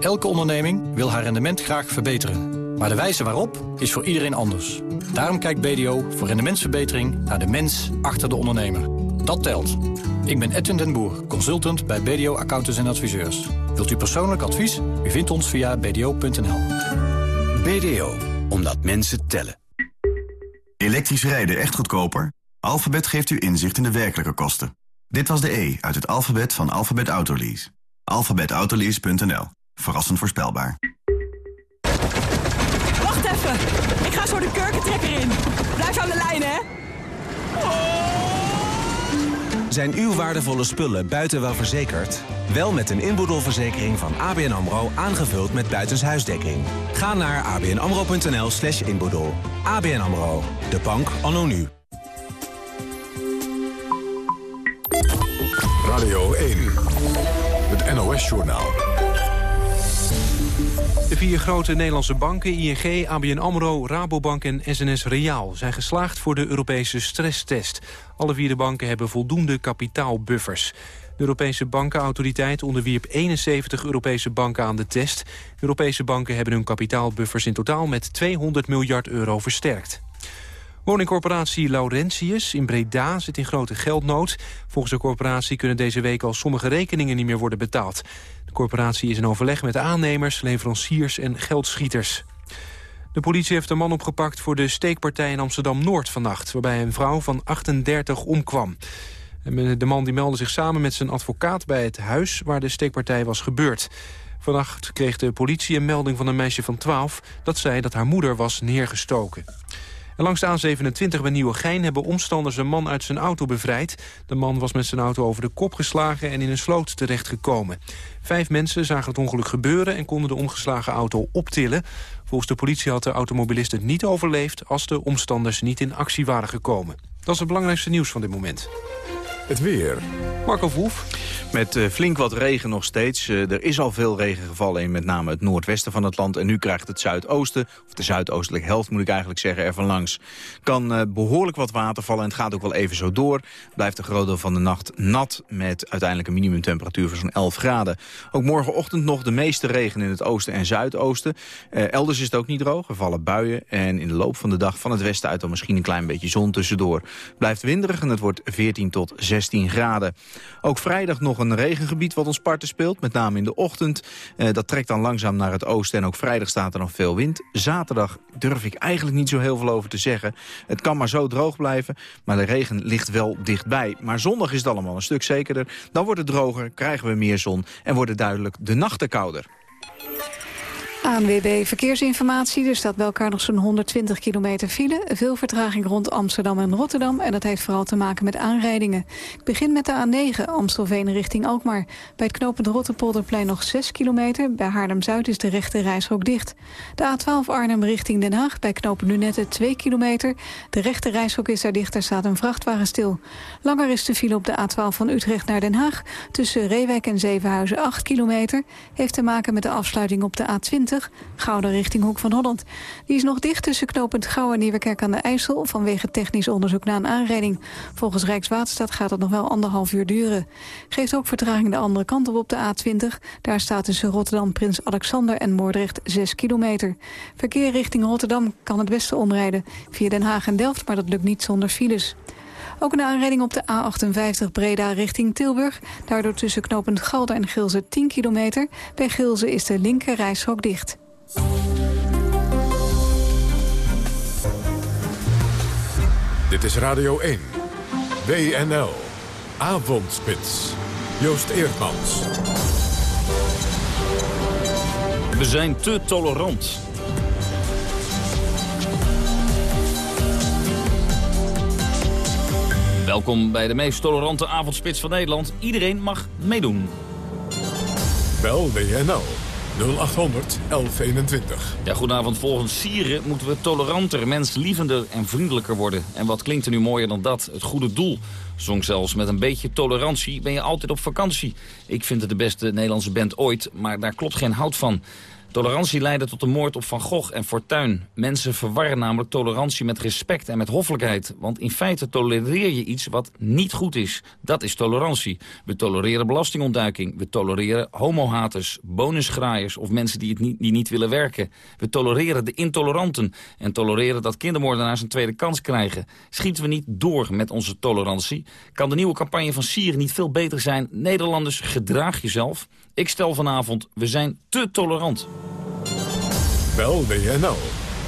Elke onderneming wil haar rendement graag verbeteren. Maar de wijze waarop is voor iedereen anders. Daarom kijkt BDO voor rendementsverbetering naar de mens achter de ondernemer. Dat telt. Ik ben Edwin den Boer, consultant bij BDO Accountants en Adviseurs. Wilt u persoonlijk advies? U vindt ons via bdo.nl. BDO, omdat mensen tellen. Elektrisch rijden echt goedkoper? Alphabet geeft u inzicht in de werkelijke kosten. Dit was de E uit het alfabet van Alphabet Autolease. Alphabetautolease.nl. Verrassend voorspelbaar. Wacht even. Ik ga zo de kurkentrekker in. Blijf aan de lijn, hè. Zijn uw waardevolle spullen buiten wel verzekerd? Wel met een inboedelverzekering van ABN AMRO aangevuld met buitenshuisdekking. Ga naar abnamro.nl slash inboedel. ABN AMRO, de bank anno nu. Radio 1, het NOS-journaal. De vier grote Nederlandse banken, ING, ABN AMRO, Rabobank en SNS Reaal... zijn geslaagd voor de Europese stresstest. Alle vier de banken hebben voldoende kapitaalbuffers. De Europese bankenautoriteit onderwierp 71 Europese banken aan de test. Europese banken hebben hun kapitaalbuffers in totaal met 200 miljard euro versterkt. Woningcorporatie Laurentius in Breda zit in grote geldnood. Volgens de corporatie kunnen deze week al sommige rekeningen niet meer worden betaald. Corporatie is in overleg met aannemers, leveranciers en geldschieters. De politie heeft een man opgepakt voor de steekpartij in Amsterdam-Noord vannacht... waarbij een vrouw van 38 omkwam. De man die meldde zich samen met zijn advocaat bij het huis... waar de steekpartij was gebeurd. Vannacht kreeg de politie een melding van een meisje van 12... dat zei dat haar moeder was neergestoken. Langs de A27 bij Nieuwegein hebben omstanders een man uit zijn auto bevrijd. De man was met zijn auto over de kop geslagen en in een sloot terechtgekomen. Vijf mensen zagen het ongeluk gebeuren en konden de omgeslagen auto optillen. Volgens de politie had de automobilist het niet overleefd... als de omstanders niet in actie waren gekomen. Dat is het belangrijkste nieuws van dit moment. Het weer. Marco Verhoef. Met uh, flink wat regen nog steeds. Uh, er is al veel regen gevallen in met name het noordwesten van het land. En nu krijgt het zuidoosten, of de zuidoostelijke helft moet ik eigenlijk zeggen, ervan langs. Kan uh, behoorlijk wat water vallen en het gaat ook wel even zo door. Blijft een groot deel van de nacht nat met uiteindelijk een minimumtemperatuur van zo'n 11 graden. Ook morgenochtend nog de meeste regen in het oosten en zuidoosten. elders is het ook niet droog, er vallen buien. En in de loop van de dag van het westen uit dan misschien een klein beetje zon tussendoor. Blijft winderig en het wordt 14 tot 16 graden. Ook vrijdag nog een regengebied wat ons parten speelt, met name in de ochtend. Eh, dat trekt dan langzaam naar het oosten en ook vrijdag staat er nog veel wind. Zaterdag durf ik eigenlijk niet zo heel veel over te zeggen. Het kan maar zo droog blijven, maar de regen ligt wel dichtbij. Maar zondag is het allemaal een stuk zekerder. Dan wordt het droger, krijgen we meer zon en worden duidelijk de nachten kouder. ANWB Verkeersinformatie. Er staat bij elkaar nog zo'n 120 kilometer file. Veel vertraging rond Amsterdam en Rotterdam. En dat heeft vooral te maken met aanrijdingen. Ik begin met de A9 Amstelveen richting Alkmaar. Bij het knooppunt Rotterpolderplein nog 6 kilometer. Bij Haarlem-Zuid is de rechte reishok dicht. De A12 Arnhem richting Den Haag. Bij knooppunt Lunette 2 kilometer. De rechte reishok is daar dicht. Daar staat een vrachtwagen stil. Langer is de file op de A12 van Utrecht naar Den Haag. Tussen Reewijk en Zevenhuizen 8 kilometer. Heeft te maken met de afsluiting op de A20 Gouden richting Hoek van Holland. Die is nog dicht tussen knooppunt Gouw en Nieuwekerk aan de IJssel... vanwege technisch onderzoek na een aanrijding. Volgens Rijkswaterstaat gaat het nog wel anderhalf uur duren. Geeft ook vertraging de andere kant op op de A20. Daar staat tussen Rotterdam, Prins Alexander en Moordrecht 6 kilometer. Verkeer richting Rotterdam kan het beste omrijden via Den Haag en Delft... maar dat lukt niet zonder files. Ook een aanrijding op de A58 Breda richting Tilburg. Daardoor tussen knooppunt Galder en Gilze 10 kilometer. Bij Gilze is de linker reishok dicht. Dit is Radio 1. WNL. Avondspits. Joost Eerdmans. We zijn te tolerant. Welkom bij de meest tolerante avondspits van Nederland. Iedereen mag meedoen. Bel WNL 0800 1121. Ja, goedenavond. Volgens Sieren moeten we toleranter, menslievender en vriendelijker worden. En wat klinkt er nu mooier dan dat? Het goede doel. Zong zelfs met een beetje tolerantie ben je altijd op vakantie. Ik vind het de beste Nederlandse band ooit, maar daar klopt geen hout van. Tolerantie leidde tot de moord op Van Gogh en Fortuyn. Mensen verwarren namelijk tolerantie met respect en met hoffelijkheid. Want in feite tolereer je iets wat niet goed is. Dat is tolerantie. We tolereren belastingontduiking. We tolereren homohaters, bonusgraaiers of mensen die, het niet, die niet willen werken. We tolereren de intoleranten en tolereren dat kindermoordenaars een tweede kans krijgen. Schieten we niet door met onze tolerantie? Kan de nieuwe campagne van Sier niet veel beter zijn? Nederlanders, gedraag jezelf. Ik stel vanavond, we zijn te tolerant. Bel WNL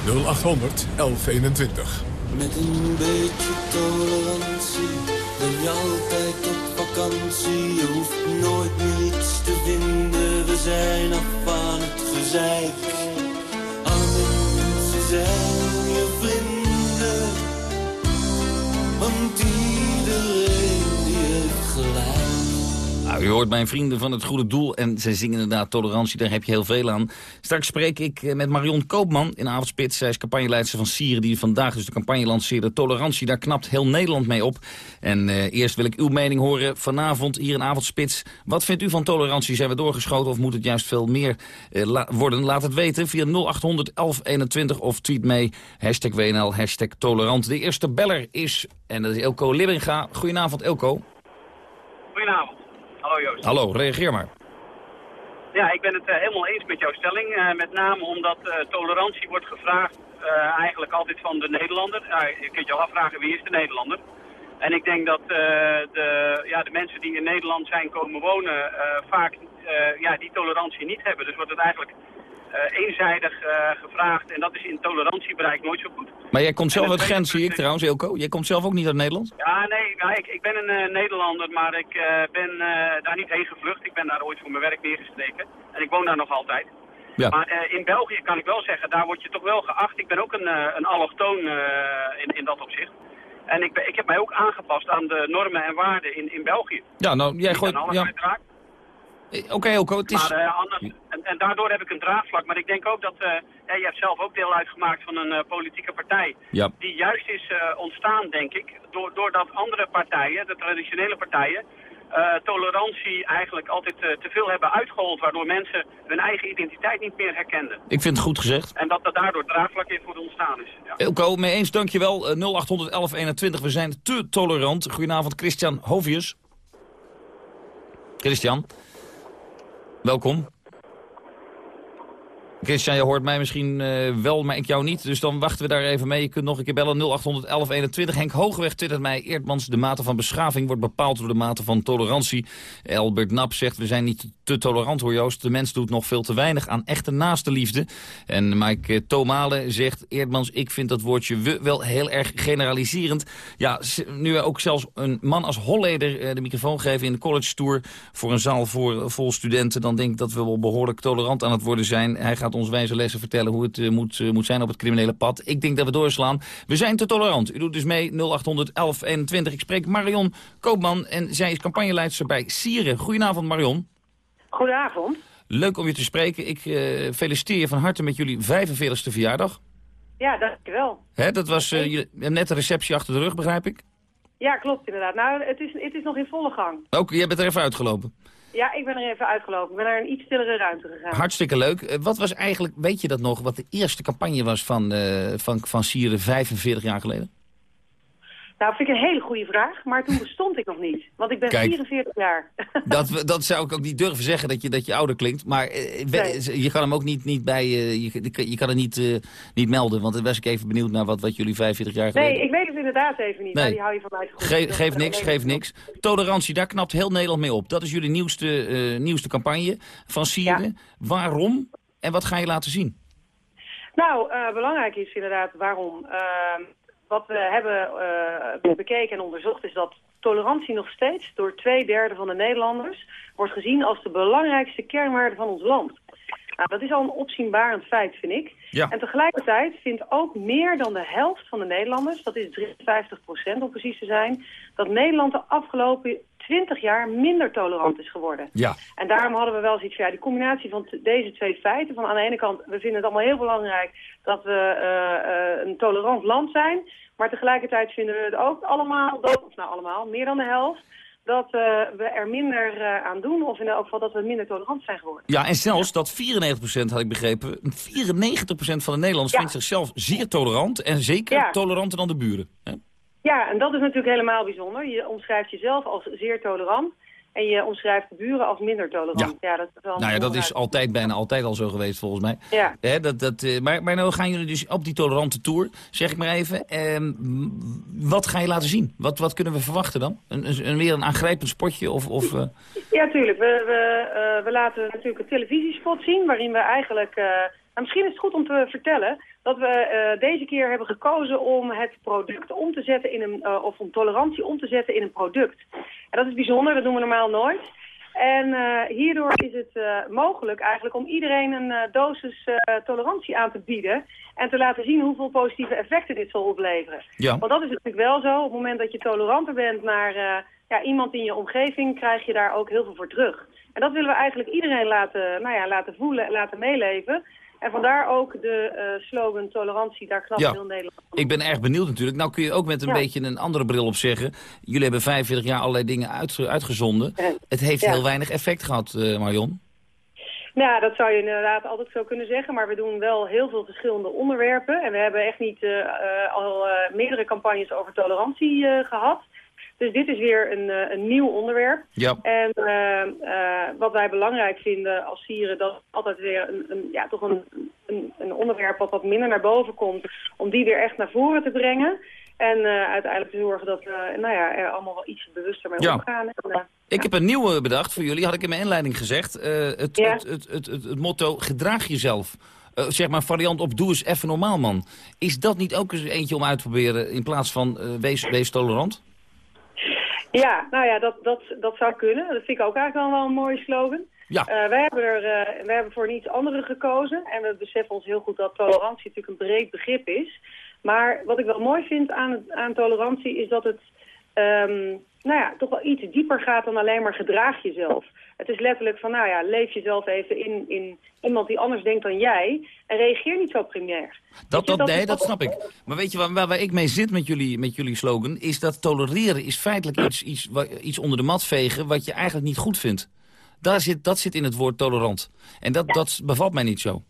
0800 1121. Met een beetje tolerantie ben je altijd op vakantie. Je hoeft nooit meer iets te vinden, we zijn af van het gezeik. Nou, u hoort mijn vrienden van het goede doel en ze zingen inderdaad tolerantie, daar heb je heel veel aan. Straks spreek ik eh, met Marion Koopman in Avondspits. Zij is campagneleidster van Sieren die vandaag dus de campagne lanceerde. Tolerantie, daar knapt heel Nederland mee op. En eh, eerst wil ik uw mening horen vanavond hier in Avondspits. Wat vindt u van tolerantie? Zijn we doorgeschoten of moet het juist veel meer eh, worden? Laat het weten via 0800 1121 of tweet mee. Hashtag WNL, hashtag tolerant. De eerste beller is, en dat is Elko Libbinga. Goedenavond Elko. Goedenavond. Hallo Joost. Hallo, reageer maar. Ja, ik ben het eh, helemaal eens met jouw stelling. eh, met name omdat eh, tolerantie wordt gevraagd eigenlijk altijd van de Nederlander. Je kunt je al afvragen wie is de Nederlander. En ik denk dat de, ja, de mensen die in Nederland zijn komen wonen vaak ja, die tolerantie niet hebben. Dus wordt het eigenlijk eh, eenzijdig eh, gevraagd en dat is in tolerantiebeleid nooit zo goed. Maar jij komt zelf uit Gent, zie ik trouwens, Elko. Jij komt zelf ook niet uit Nederland? Ja, nee, nou, ik, ik ben een eh, Nederlander, maar ik ben daar niet heen gevlucht. Ik ben daar ooit voor mijn werk neergestreken. En ik woon daar nog altijd. Ja. Maar in België kan ik wel zeggen, daar word je toch wel geacht. Ik ben ook een, eh, een allochtoon in, in dat opzicht. En ik, ben, ik heb mij ook aangepast aan de normen en waarden in, in België. Ja, nou, jij gooit... Ja. uiteraard. Eh, Oké, Elko, het is... Maar, eh, anders, en, en daardoor heb ik een draagvlak. Maar ik denk ook dat, eh, ja, je hebt zelf ook deel uitgemaakt van een eh, politieke partij. Ja. Die juist is eh, ontstaan, denk ik, door, doordat andere partijen, de traditionele partijen, eh, tolerantie eigenlijk altijd eh, te veel hebben uitgehold. Waardoor mensen hun eigen identiteit niet meer herkenden. Ik vind het goed gezegd. En dat er daardoor draagvlak in voor ontstaan is. Ja. Elko, mee eens, dankjewel. Eh 0800 1121, we zijn te tolerant. Goedenavond, Christian Hovius. Christian, welkom. Christian, je hoort mij misschien eh, wel, maar ik jou niet. Dus dan wachten we daar even mee. Je kunt nog een keer bellen 0800 1121. Henk Hogeweg twittert mij. Eerdmans, de mate van beschaving wordt bepaald door de mate van tolerantie. Albert Nap zegt, we zijn niet te tolerant hoor Joost. De mens doet nog veel te weinig aan echte naaste liefde. En Mike eh, Tomale zegt, Eerdmans, ik vind dat woordje we wel heel erg generaliserend. Ja, nu ook zelfs een man als Holleder eh, de microfoon geven in de college tour... voor een zaal voor, vol studenten, dan denk ik dat we wel behoorlijk tolerant aan het worden zijn. Hij gaat ons wijze lessen vertellen hoe het eh, moet, eh, moet zijn op het criminele pad. Ik denk dat we doorslaan. We zijn te tolerant. U doet dus mee 0800 1121. Ik spreek Marion Koopman en zij is campagneleidster bij Sieren. Goedenavond Marion. Goedenavond. Leuk om je te spreken. Ik eh, feliciteer je van harte met jullie 45ste verjaardag. Ja, dankjewel. Hè, dat was je hebt net de receptie achter de rug, begrijp ik? Ja, klopt inderdaad. Nou, het is, het is nog in volle gang. Ook, jij bent er even uitgelopen. Ja, ik ben er even uitgelopen. Ik ben naar een iets stillere ruimte gegaan. Hartstikke leuk. Eh, wat was eigenlijk, weet je dat nog, wat de eerste campagne was van, eh van, van Sieren 45 jaar geleden? Nou, vind ik een hele goede vraag, maar toen *laughs* bestond ik nog niet. Want ik ben Kijk. 44 jaar. *laughs* Dat, dat zou ik ook niet durven zeggen, dat je, dat je ouder klinkt. Maar eh, we- je kan hem ook niet, niet bij, eh, je, je kan het niet, eh, niet melden. Want dan was ik even benieuwd naar wat, wat jullie 45 jaar geleden... Nee, ik weet het inderdaad even niet. Nee. Maar die hou je van mij goed. Ge Dat- geeft dat- niks, geeft niks. Tolerantie, daar knapt heel Nederland mee op. Dat is jullie nieuwste, eh, nieuwste campagne van Sieren. Waarom en wat ga je laten zien? Nou, eh, belangrijk is inderdaad waarom. Wat we hebben eh, bekeken en onderzocht is dat tolerantie nog steeds door twee derde van de Nederlanders wordt gezien als de belangrijkste kernwaarde van ons land. Nou, dat is al een opzienbarend feit, vind ik. Ja. En tegelijkertijd vindt ook meer dan de helft van de Nederlanders, dat is 53 procent om precies te zijn, dat Nederland de afgelopen 20 jaar minder tolerant is geworden. Ja. En daarom hadden we wel zoiets van, ja, die combinatie van deze twee feiten. Van aan de ene kant, we vinden het allemaal heel belangrijk dat we eh, eh, een tolerant land zijn. Maar tegelijkertijd vinden we het ook allemaal, dat, of nou allemaal, meer dan de helft, dat eh, we er minder eh, aan doen. Of in elk geval dat we minder tolerant zijn geworden. Ja, en zelfs dat 94% had ik begrepen, 94% van de Nederlanders Ja. vindt zichzelf zeer tolerant. En zeker Ja. toleranter dan de buren. hè? Ja, en dat is natuurlijk helemaal bijzonder. Je omschrijft jezelf als zeer tolerant. En je omschrijft de buren als minder tolerant. Ja, dat is wel Nou ja, dat is altijd bijna altijd al zo geweest volgens mij. Ja. Hè, dat, dat, eh, maar, maar nou gaan jullie dus op die tolerante tour, zeg ik maar even. Ehm, wat ga je laten zien? Wat, wat kunnen we verwachten dan? Een, een, een- weer een aangrijpend spotje? Of, of, eh, Ja, tuurlijk. We, we, eh, we laten natuurlijk een televisiespot zien waarin we eigenlijk... misschien is het goed om te vertellen dat we eh, deze keer hebben gekozen om het product om te zetten in een... eh, of om tolerantie om te zetten in een product. En dat is bijzonder, dat doen we normaal nooit. En eh, hierdoor is het mogelijk eigenlijk om iedereen een dosis tolerantie aan te bieden... en te laten zien hoeveel positieve effecten dit zal opleveren. Ja. Want dat is natuurlijk wel zo. Op het moment dat je toleranter bent naar ja, iemand in je omgeving... krijg je daar ook heel veel voor terug. En dat willen we eigenlijk iedereen laten, nou ja, laten voelen en laten meeleven. En vandaar ook de eh, slogan tolerantie, daar knapt Ja. heel Nederland ik ben erg benieuwd natuurlijk. Nou kun je ook met een Ja. beetje een andere bril op zeggen. Jullie hebben 45 jaar allerlei dingen uitge- uitgezonden. Het heeft heel weinig effect gehad, eh, Marion. Nou, ja, dat zou je inderdaad altijd zo kunnen zeggen. Maar we doen wel heel veel verschillende onderwerpen. En we hebben echt niet eh, al meerdere campagnes over tolerantie eh, gehad. Dus dit is weer een, eh, een nieuw onderwerp. Ja. En eh, eh, wat wij belangrijk vinden als sieren, dat is altijd weer een, een, ja, toch een, een, een onderwerp wat wat minder naar boven komt, om die weer echt naar voren te brengen. En uiteindelijk te zorgen dat we nou ja, er allemaal wel iets bewuster mee Ja. omgaan. En, Ik heb een nieuwe bedacht voor jullie, had ik in mijn inleiding gezegd. Het, Ja. het, het, het, het, het motto, gedraag jezelf. Zeg maar variant op doe eens even normaal, man. Is dat niet ook eens eentje om uit te proberen in plaats van wees, wees tolerant? Ja, nou ja, dat, dat, dat zou kunnen. Dat vind ik ook eigenlijk wel, wel een mooie slogan. Ja. Eh, wij, hebben er, eh, wij hebben voor een iets andere gekozen. En we beseffen ons heel goed dat tolerantie natuurlijk een breed begrip is. Maar wat ik wel mooi vind aan, het, aan tolerantie is dat het ehm, nou ja, toch wel iets dieper gaat dan alleen maar gedraag jezelf. Het is letterlijk van, nou ja, leef jezelf even in, in iemand die anders denkt dan jij. En reageer niet zo primair. Dat, je, dat, dat nee, dat snap ik. Maar weet je waar, waar, waar ik mee zit met jullie, met jullie slogan? Is dat tolereren is feitelijk iets, iets, iets onder de mat vegen wat je eigenlijk niet goed vindt. Daar zit, dat zit in het woord tolerant. En dat, dat bevalt mij niet zo.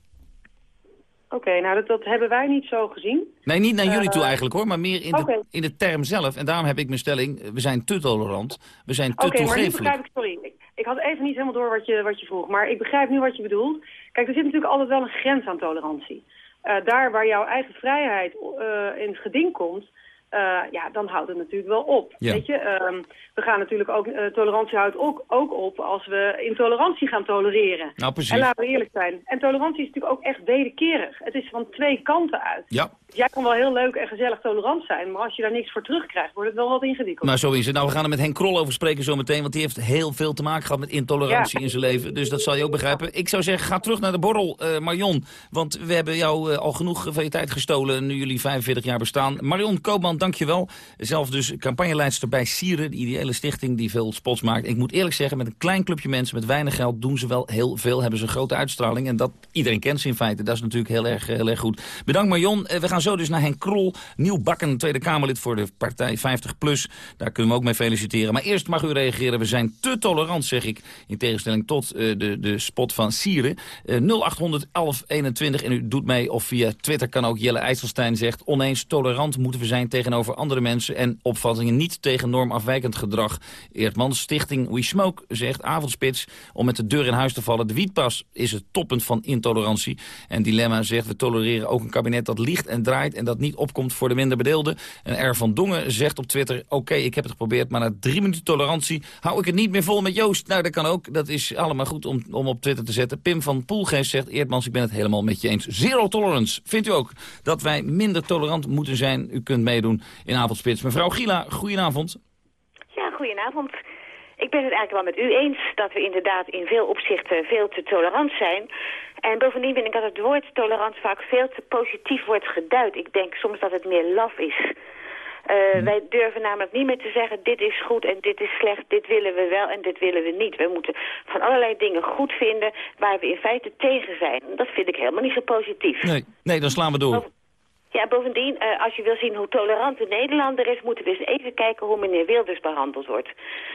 Oké, nou dat, dat hebben wij niet zo gezien. Nee, niet naar jullie Eh, toe eigenlijk hoor, maar meer in, de, in de term zelf. En daarom heb ik mijn stelling, eh, we zijn te tolerant, we zijn te Oké, maar nu begrijp ik, sorry. Ik, ik had even niet helemaal door wat je, wat je vroeg, maar ik begrijp nu wat je bedoelt. Kijk, er zit natuurlijk altijd wel een grens aan tolerantie. Eh, daar waar jouw eigen vrijheid eh, in het geding komt, eh, ja, dan houdt het natuurlijk wel op. Ja. Weet je, Ehm, we gaan natuurlijk ook, eh, tolerantie houdt ook, ook op als we intolerantie gaan tolereren. Nou, precies. En laten we eerlijk zijn. En tolerantie is natuurlijk ook echt wederkerig. Het is van twee kanten uit. Ja, Jij kan wel heel leuk en gezellig tolerant zijn, maar als je daar niks voor terugkrijgt, wordt het wel wat ingewikkeld. maar zo is het. Nou, we gaan er met Henk Krol over spreken zometeen, want die heeft heel veel te maken gehad met intolerantie Ja. in zijn leven. Dus dat zal je ook begrijpen. Ik zou zeggen, ga terug naar de borrel, eh, Marion. Want we hebben jou al genoeg van je tijd gestolen nu jullie 45 jaar bestaan. Marion Koopman, dankjewel. Zelf dus campagneleidster bij Sieren, de ideale stichting die veel spots maakt. Ik moet eerlijk zeggen, met een klein clubje mensen met weinig geld doen ze wel heel veel. Hebben ze een grote uitstraling en dat iedereen kent ze in feite. Dat is natuurlijk heel erg, heel erg goed. Bedankt Marion. Eh, we gaan zo dus naar Henk Krol, nieuw bakken Tweede Kamerlid voor de partij 50PLUS. Daar kunnen we ook mee feliciteren. Maar eerst mag u reageren. We zijn te tolerant, zeg ik, in tegenstelling tot eh, de, de spot van Sieren. Eh 0800 1121 en u doet mee of via Twitter kan ook Jelle IJsselstein zegt... oneens tolerant moeten we zijn tegenover andere mensen... en opvattingen niet tegen normafwijkend gedrag. Eertmans Stichting We Smoke zegt avondspits om met de deur in huis te vallen. De wietpas is het toppunt van intolerantie. En Dilemma zegt we tolereren ook een kabinet dat liegt en draait... en dat niet opkomt voor de minder bedeelden. En R. van Dongen zegt op Twitter... oké, ik heb het geprobeerd, maar na drie minuten tolerantie... hou ik het niet meer vol met Joost. Nou, dat kan ook. Dat is allemaal goed om, om op Twitter te zetten. Pim van Poelgeest zegt... Eertmans, ik ben het helemaal met je eens. Zero tolerance. Vindt u ook dat wij minder tolerant moeten zijn? U kunt meedoen in Avondspits. Mevrouw Gila, goedenavond. Ja, goedenavond. Ik ben het eigenlijk wel met u eens dat we inderdaad in veel opzichten veel te tolerant zijn. En bovendien vind ik dat het woord tolerant vaak veel te positief wordt geduid. Ik denk soms dat het meer laf is. Eh, Wij durven namelijk niet meer te zeggen, dit is goed en dit is slecht, dit willen we wel en dit willen we niet. We moeten van allerlei dingen goed vinden waar we in feite tegen zijn. Dat vind ik helemaal niet zo positief. Nee, nee dan slaan we door. Ja, bovendien, eh, als je wil zien hoe tolerant de Nederlander is... moeten we eens even kijken hoe meneer Wilders behandeld wordt.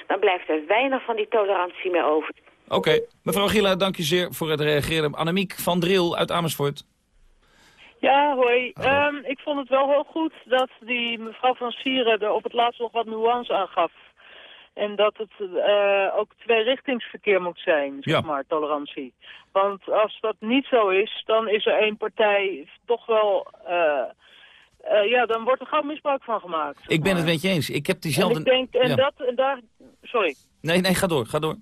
Dan blijft er weinig van die tolerantie meer over. Oké, mevrouw Gilla, dank je zeer voor het reageren. Annemiek van Driel uit Amersfoort. Ja, hoi. Ehm, ik vond het wel heel goed dat die mevrouw van Sieren er op het laatst nog wat nuance aan gaf. En dat het uh, ook tweerichtingsverkeer moet zijn, zeg Ja. maar, tolerantie. Want als dat niet zo is, dan is er één partij toch wel... eh, eh, ja, dan wordt er gauw misbruik van gemaakt. Ik ben maar. het met je eens. Ik heb En diezelfde... ik denk, en Ja. dat, en daar... Sorry. Nee, nee, ga door, ga door.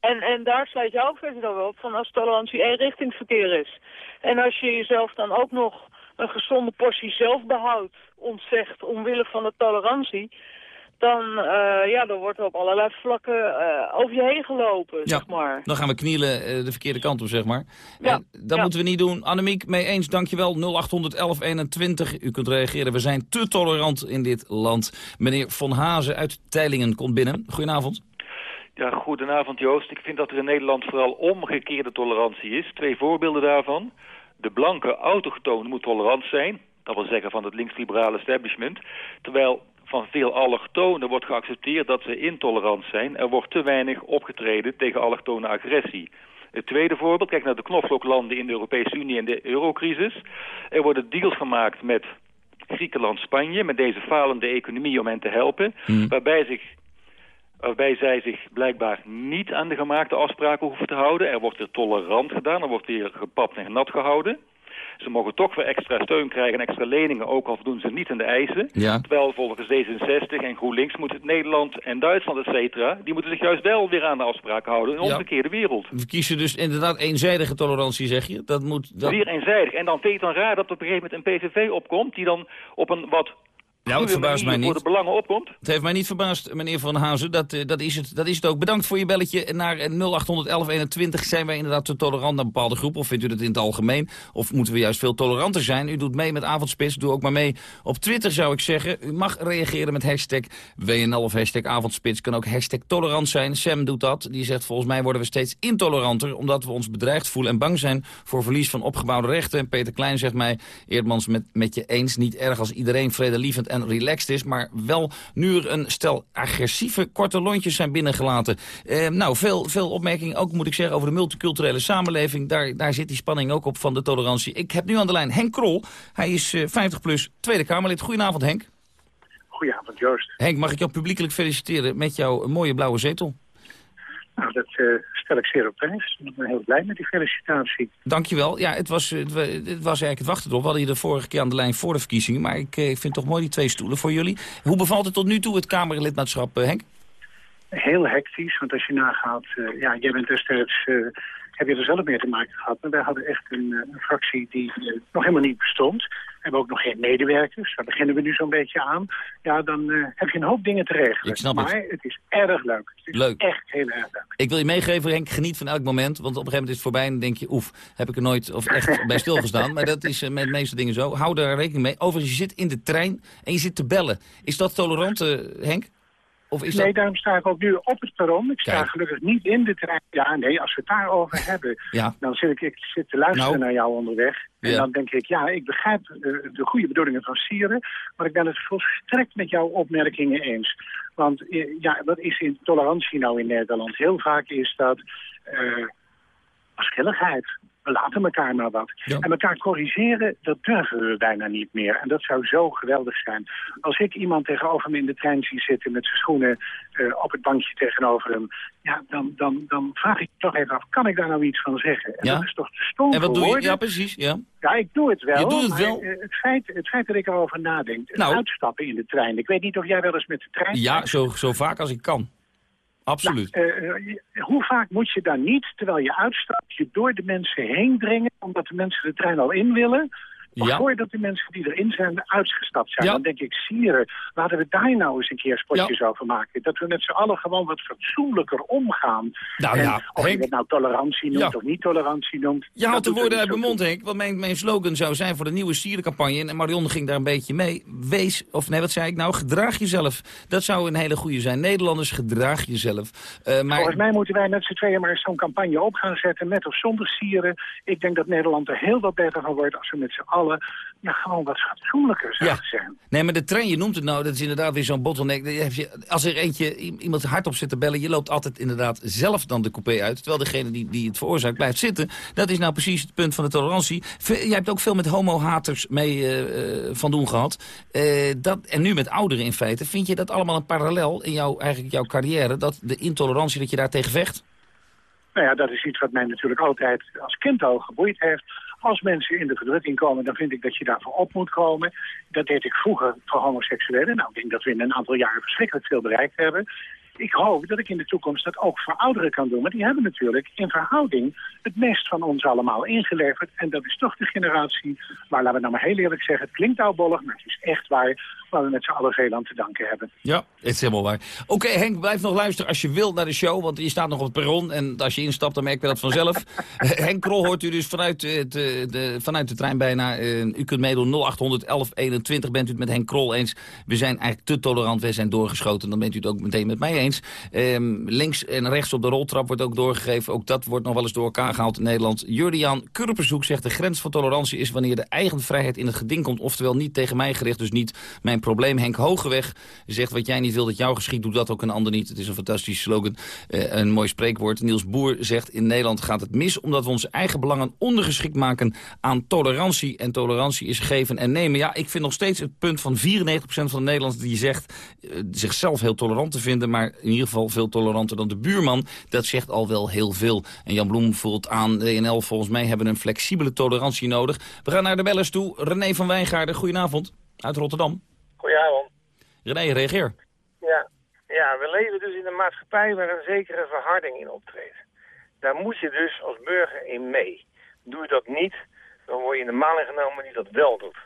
En, en daar sluit ook verder dan wel op van als tolerantie eenrichtingsverkeer is. En als je jezelf dan ook nog een gezonde portie zelfbehoud ontzegt omwille van de tolerantie, dan, eh, ja, dan wordt er op allerlei vlakken eh, over je heen gelopen, Ja, zeg maar. dan gaan we knielen eh, de verkeerde kant op, zeg maar. Ja, En dat moeten we niet doen. Annemiek, mee eens, dankjewel. 0800 1121. U kunt reageren. We zijn te tolerant in dit land. Meneer Von Hazen uit Teilingen komt binnen. Goedenavond. Ja, goedenavond Joost. Ik vind dat er in Nederland vooral omgekeerde tolerantie is. Twee voorbeelden daarvan. De blanke autochtoon moet tolerant zijn. Dat wil zeggen van het linksliberale establishment. Terwijl van veel allochtonen wordt geaccepteerd dat ze intolerant zijn. Er wordt te weinig opgetreden tegen allochtone agressie. Het tweede voorbeeld, kijk naar de knoflooklanden in de Europese Unie en de eurocrisis. Er worden deals gemaakt met Griekenland, Spanje, met deze falende economie om hen te helpen. Waarbij zich waarbij zij zich blijkbaar niet aan de gemaakte afspraken hoeven te houden. Er wordt weer tolerant gedaan, er wordt weer gepapt en nat gehouden. Ze mogen toch weer extra steun krijgen en extra leningen, ook al voldoen ze niet aan de eisen. Ja. Terwijl volgens D66 en GroenLinks moet het Nederland en Duitsland, et cetera, die moeten zich juist wel weer aan de afspraken houden in een Ja. omgekeerde wereld. We kiezen dus inderdaad eenzijdige tolerantie, zeg je. Dat moet... Dat... Zeer eenzijdig. En dan het dan raar dat er op een gegeven moment een PVV opkomt, die dan op een wat Ja, het verbaast mij manier voor niet. de belangen opkomt. Het heeft mij niet verbaasd, meneer Van Hazen. Dat, eh, dat, is het, dat is het ook. Bedankt voor je belletje. Naar eh, 081121 zijn wij inderdaad te tolerant naar bepaalde groepen. Of vindt u dat in het algemeen? Of moeten we juist veel toleranter zijn? U doet mee met Avondspits. Doe ook maar mee op Twitter, zou ik zeggen. U mag reageren met hashtag WNL of hashtag Avondspits. Kan ook hashtag tolerant zijn. Sam doet dat. Die zegt volgens mij worden we steeds intoleranter... omdat we ons bedreigd voelen en bang zijn voor verlies van opgebouwde rechten. En Peter Klein zegt mij, Eerdmans met, met je eens... niet erg als iedereen vredelievend en relaxed is... maar wel nu er een stel agressieve korte lontjes zijn binnengelaten. Eh, nou, veel, veel opmerkingen ook, moet ik zeggen, over de multiculturele samenleving. Daar, daar zit die spanning ook op van de tolerantie. Ik heb nu aan de lijn Henk Krol. Hij is eh, 50 plus, Tweede Kamerlid. Goedenavond, Henk. Goedenavond, Joost. Henk, mag ik jou publiekelijk feliciteren met jouw mooie blauwe zetel? Nou, dat eh, stel ik zeer op prijs. Ik ben heel blij met die felicitatie. Dankjewel. Ja, het was, het, wa- het was eigenlijk het wachten erop. We hadden je de vorige keer aan de lijn voor de verkiezingen. Maar ik, eh, ik vind het toch mooi die twee stoelen voor jullie. Hoe bevalt het tot nu toe, het Kamerlidmaatschap, eh, Henk? Heel hectisch, want als je nagaat... ja, jij bent destijds... eh, heb je er zelf mee te maken gehad. Maar wij hadden echt een, eh, een fractie die eh, nog helemaal niet bestond. We hebben ook nog geen medewerkers. Daar beginnen we nu zo'n beetje aan. Ja, dan eh, heb je een hoop dingen te regelen. Ik snap het. maar het. is erg leuk. Het is Leuk. echt heel erg leuk. Ik wil je meegeven, Henk, geniet van elk moment. Want op een gegeven moment is het voorbij en dan denk je... oef, heb ik er nooit of echt *laughs* bij stilgestaan. Maar dat is met de meeste dingen zo. Hou daar rekening mee. Overigens, je zit in de trein en je zit te bellen. Is dat tolerant, Henk? Of is nee, dat... daarom sta ik ook nu op het perron. Ik sta Kijk. gelukkig niet in de trein. Ja, nee, als we het daarover *laughs* hebben, Ja. dan zit ik, ik zit te luisteren Nou. naar jou onderweg. En Ja. dan denk ik, ja, ik begrijp eh, de goede bedoelingen van Sieren, maar ik ben het volstrekt met jouw opmerkingen eens. Want eh, ja, wat is in tolerantie nou in Nederland? Heel vaak is dat eh verschilligheid. We laten elkaar maar wat. En elkaar corrigeren, dat durven we bijna niet meer. En dat zou zo geweldig zijn. Als ik iemand tegenover me in de trein zie zitten met zijn schoenen eh, op het bankje tegenover hem, ja, dan, dan, dan vraag ik toch even af, kan ik daar nou iets van zeggen? En Ja. dat is toch te stom En wat doe je? woorden? Ja, precies. Ja. Ja, ik doe het wel. Je doet het maar, wel. eh, het, feit, het feit dat ik erover nadenk, Nou. uitstappen in de trein. Ik weet niet of jij wel eens met de trein... Ja, zo, zo vaak als ik kan. Absoluut. Nou, eh, eh, hoe vaak moet je dan niet, terwijl je uitstapt, je door de mensen heen dringen, omdat de mensen de trein al in willen, nog Ja. voordat de mensen die erin zijn uitgestapt zijn. Ja. Dan denk ik, sieren, laten we daar nou eens een keer spotjes over maken. Dat we met z'n allen gewoon wat fatsoenlijker omgaan. Nou En ja, of je het nou tolerantie noemt Ja. of niet tolerantie noemt. Je haalt de dat woorden uit mijn mond, Henk. Want mijn, mijn slogan zou zijn voor de nieuwe sierencampagne... en Marion ging daar een beetje mee. Wees, of nee, wat zei ik nou? Gedraag jezelf. Dat zou een hele goede zijn. Nederlanders, gedraag jezelf. Eh, maar Volgens mij moeten wij met z'n tweeën maar eens zo'n campagne op gaan zetten, met of zonder sieren. Ik denk dat Nederland er heel wat beter van wordt als we met z'n allen allen ja, gewoon wat fatsoenlijker zouden zijn. Nee, maar de trein, je noemt het nou, dat is inderdaad weer zo'n bottleneck. Als er eentje iemand hardop zit te bellen, je loopt altijd inderdaad zelf dan de coupé uit. Terwijl degene die, die het veroorzaakt blijft zitten. Dat is nou precies het punt van de tolerantie. Jij hebt ook veel met homo-haters mee eh, eh, van doen gehad. Eh, dat, en nu met ouderen in feite. Vind je dat allemaal een parallel in jouw, eigenlijk jouw carrière? Dat de intolerantie, dat je daar tegen vecht? Nou ja, dat is iets wat mij natuurlijk altijd als kind al geboeid heeft. Als mensen in de verdrukking komen, dan vind ik dat je daarvoor op moet komen. Dat deed ik vroeger voor homoseksuelen. Nou, ik denk dat we in een aantal jaren verschrikkelijk veel bereikt hebben. Ik hoop dat ik in de toekomst dat ook voor ouderen kan doen. Maar die hebben natuurlijk in verhouding het meest van ons allemaal ingeleverd. En dat is toch de generatie waar, laten we nou maar heel eerlijk zeggen... het klinkt oudbollig, maar het is echt waar... waar we met z'n allen veel aan te danken hebben. Ja, het is helemaal waar. Oké, Henk, blijf nog luisteren als je wilt naar de show. Want je staat nog op het perron. En als je instapt, dan merk je dat vanzelf. *laughs* Henk Krol hoort u dus vanuit, eh, de, de, vanuit de trein bijna. Eh, u kunt meedoen 0800 1121. Bent u het met Henk Krol eens? We zijn eigenlijk te tolerant. We zijn doorgeschoten. Dan bent u het ook meteen met mij eens. Ehm, links en rechts op de roltrap wordt ook doorgegeven. Ook dat wordt nog wel eens door elkaar gehaald in Nederland. Juriaan Kurpershoek zegt de grens van tolerantie is wanneer de eigen vrijheid in het geding komt. Oftewel niet tegen mij gericht, dus niet mijn probleem. Henk Hogeweg zegt wat jij niet wil dat jou geschiet, doet dat ook een ander niet. Het is een fantastische slogan, eh, een mooi spreekwoord. Niels Boer zegt in Nederland gaat het mis omdat we onze eigen belangen ondergeschikt maken aan tolerantie. En tolerantie is geven en nemen. Ja, ik vind nog steeds het punt van 94% van de Nederlanders die zegt eh, zichzelf heel tolerant te vinden, maar in ieder geval veel toleranter dan de buurman. Dat zegt al wel heel veel. En Jan Bloem voelt aan, DNL volgens mij hebben een flexibele tolerantie nodig. We gaan naar de bellers toe. René van Wijngaarden, goedenavond. Uit Rotterdam. Goedenavond. René, reageer. Ja. ja, we leven dus in een maatschappij waar een zekere verharding in optreedt. Daar moet je dus als burger in mee. Doe je dat niet, dan word je in de maling genomen die dat wel doet.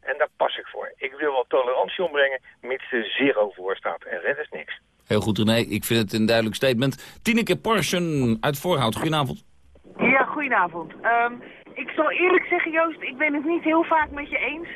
En daar pas ik voor. Ik wil wel tolerantie ombrengen, mits er zero voor staat. En red is niks. Heel goed René, ik vind het een duidelijk statement. Tineke Porschen uit Voorhout, goedenavond. Ja, goedenavond. Ehm, ik zal eerlijk zeggen, Joost, ik ben het niet heel vaak met je eens.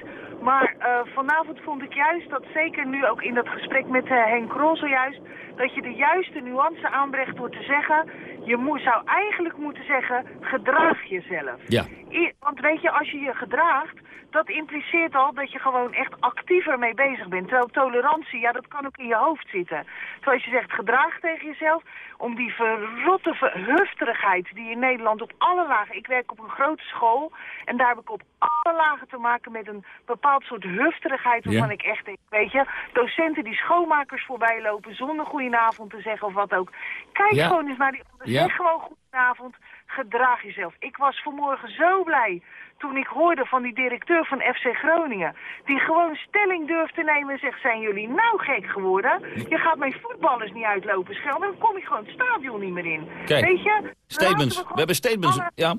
Maar eh, vanavond vond ik juist dat, zeker nu ook in dat gesprek met eh, Henk Krol zojuist, dat je de juiste nuance aanbrengt door te zeggen, je moet, zou eigenlijk moeten zeggen, gedraag jezelf. Ja. I- want weet je, als je je gedraagt, dat impliceert al dat je gewoon echt actiever mee bezig bent. Terwijl tolerantie, ja, dat kan ook in je hoofd zitten. Terwijl als je zegt gedraag tegen jezelf, om die verrotte verhufterigheid die in Nederland op alle lagen... Ik werk op een grote school en daar heb ik op alle lagen te maken met een bepaald soort hufterigheid... waarvan Ja. ik echt denk, weet je, docenten die schoonmakers voorbij lopen zonder goedenavond te zeggen of wat ook. Kijk Ja. gewoon eens naar die anderen. Ja. Zeg gewoon goedenavond, gedraag jezelf. Ik was vanmorgen zo blij toen ik hoorde van die directeur van FC Groningen... die gewoon stelling durft te nemen en zegt... zijn jullie nou gek geworden? Je gaat mijn voetballers niet uitlopen schelden... dan kom ik gewoon het stadion niet meer in. Kijk, Weet je? Statements. We hebben statements. alle- Ja.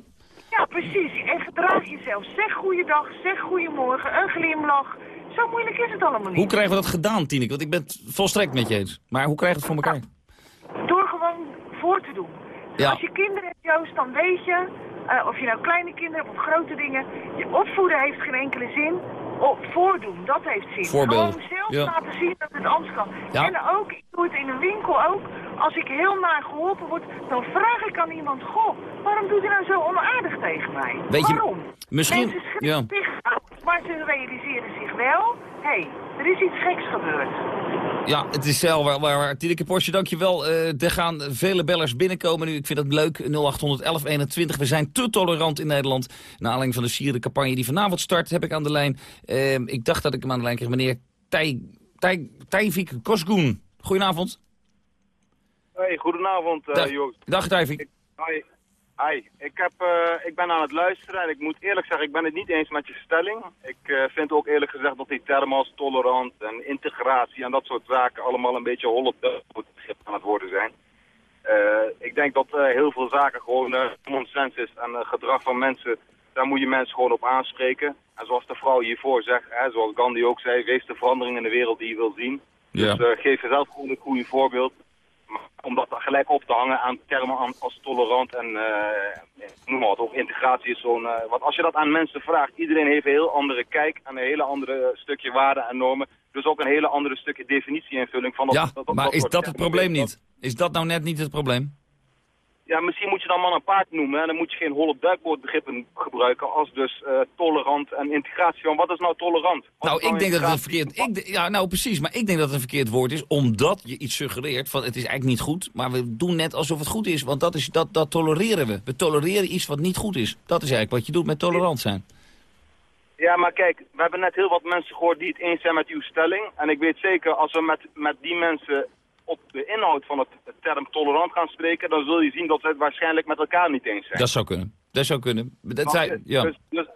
Ja, precies. En gedraag jezelf. Zeg goeiedag, zeg goeiemorgen, een glimlach. Zo moeilijk is het allemaal niet. Hoe krijgen we dat gedaan, Tineke? Want ik ben het volstrekt met je eens. Maar hoe krijg je het voor elkaar? Door gewoon voor te doen. Ja. Als je kinderen hebt, Joost, dan weet je, eh, of je nou kleine kinderen hebt of grote dingen, je opvoeden heeft geen enkele zin. Op voordoen, dat heeft zin. Voorbeeld. Gewoon zelf Ja. laten zien dat het anders kan. Ja. En ook, ik doe het in een winkel ook, als ik heel naar geholpen word, dan vraag ik aan iemand, goh, waarom doet u nou zo onaardig tegen mij? Weet je, waarom? misschien- Mensen schrikken ja. zich maar ze realiseren zich wel, hé, hey, er is iets geks gebeurd. Ja, het is zelf waar. waar, waar. Tineke Porsche, dankjewel. Eh er gaan vele bellers binnenkomen nu. Ik vind het leuk. 0800 1121. We zijn te tolerant in Nederland. Naar aanleiding van de sierencampagne die vanavond start, heb ik aan de lijn. Eh, ik dacht dat ik hem aan de lijn kreeg. Meneer Tij, Tij, Tijvik Kosgoen. Goedenavond. Hey, goedenavond, eh Dag- Joost. Dag Tijvik. Hi. Hi. Ik, heb, eh, ik ben aan het luisteren en ik moet eerlijk zeggen, ik ben het niet eens met je stelling. Ik eh, vind ook eerlijk gezegd dat die termen als tolerant en integratie en dat soort zaken allemaal een beetje holle aan het worden zijn. Eh, ik denk dat heel veel zaken gewoon common sense is en gedrag van mensen, daar moet je mensen gewoon op aanspreken. En zoals de vrouw hiervoor zegt, hè, zoals Gandhi ook zei, wees de verandering in de wereld die je wil zien. Ja. Dus geef jezelf gewoon een goede voorbeeld. Om dat gelijk op te hangen aan termen als tolerant en eh, noem maar wat, ook integratie is zo'n... eh, want als je dat aan mensen vraagt, iedereen heeft een heel andere kijk en een hele andere stukje waarden en normen. Dus ook een hele andere stukje definitie-invulling van dat, Ja, dat, dat, maar is dat het probleem niet? Is dat nou net niet het probleem? Ja, misschien moet je dan man een paard noemen en dan moet je geen holle duikwoordbegrippen gebruiken als dus eh, tolerant en integratie. Want wat is nou tolerant? Wat Nou, is ik denk dat het verkeerd... Ik, ja, nou precies, maar ik denk dat het een verkeerd woord is... omdat je iets suggereert van het is eigenlijk niet goed... maar we doen net alsof het goed is, want dat, is, dat, dat tolereren we. We tolereren iets wat niet goed is. Dat is eigenlijk wat je doet met tolerant zijn. Ja, maar kijk, we hebben net heel wat mensen gehoord die het eens zijn met uw stelling. En ik weet zeker, als we met, met die mensen op de inhoud van het term tolerant gaan spreken... dan zul je zien dat we het waarschijnlijk met elkaar niet eens zijn. Dat zou kunnen. Dat zou kunnen. Dat zei, ja. dus, dus,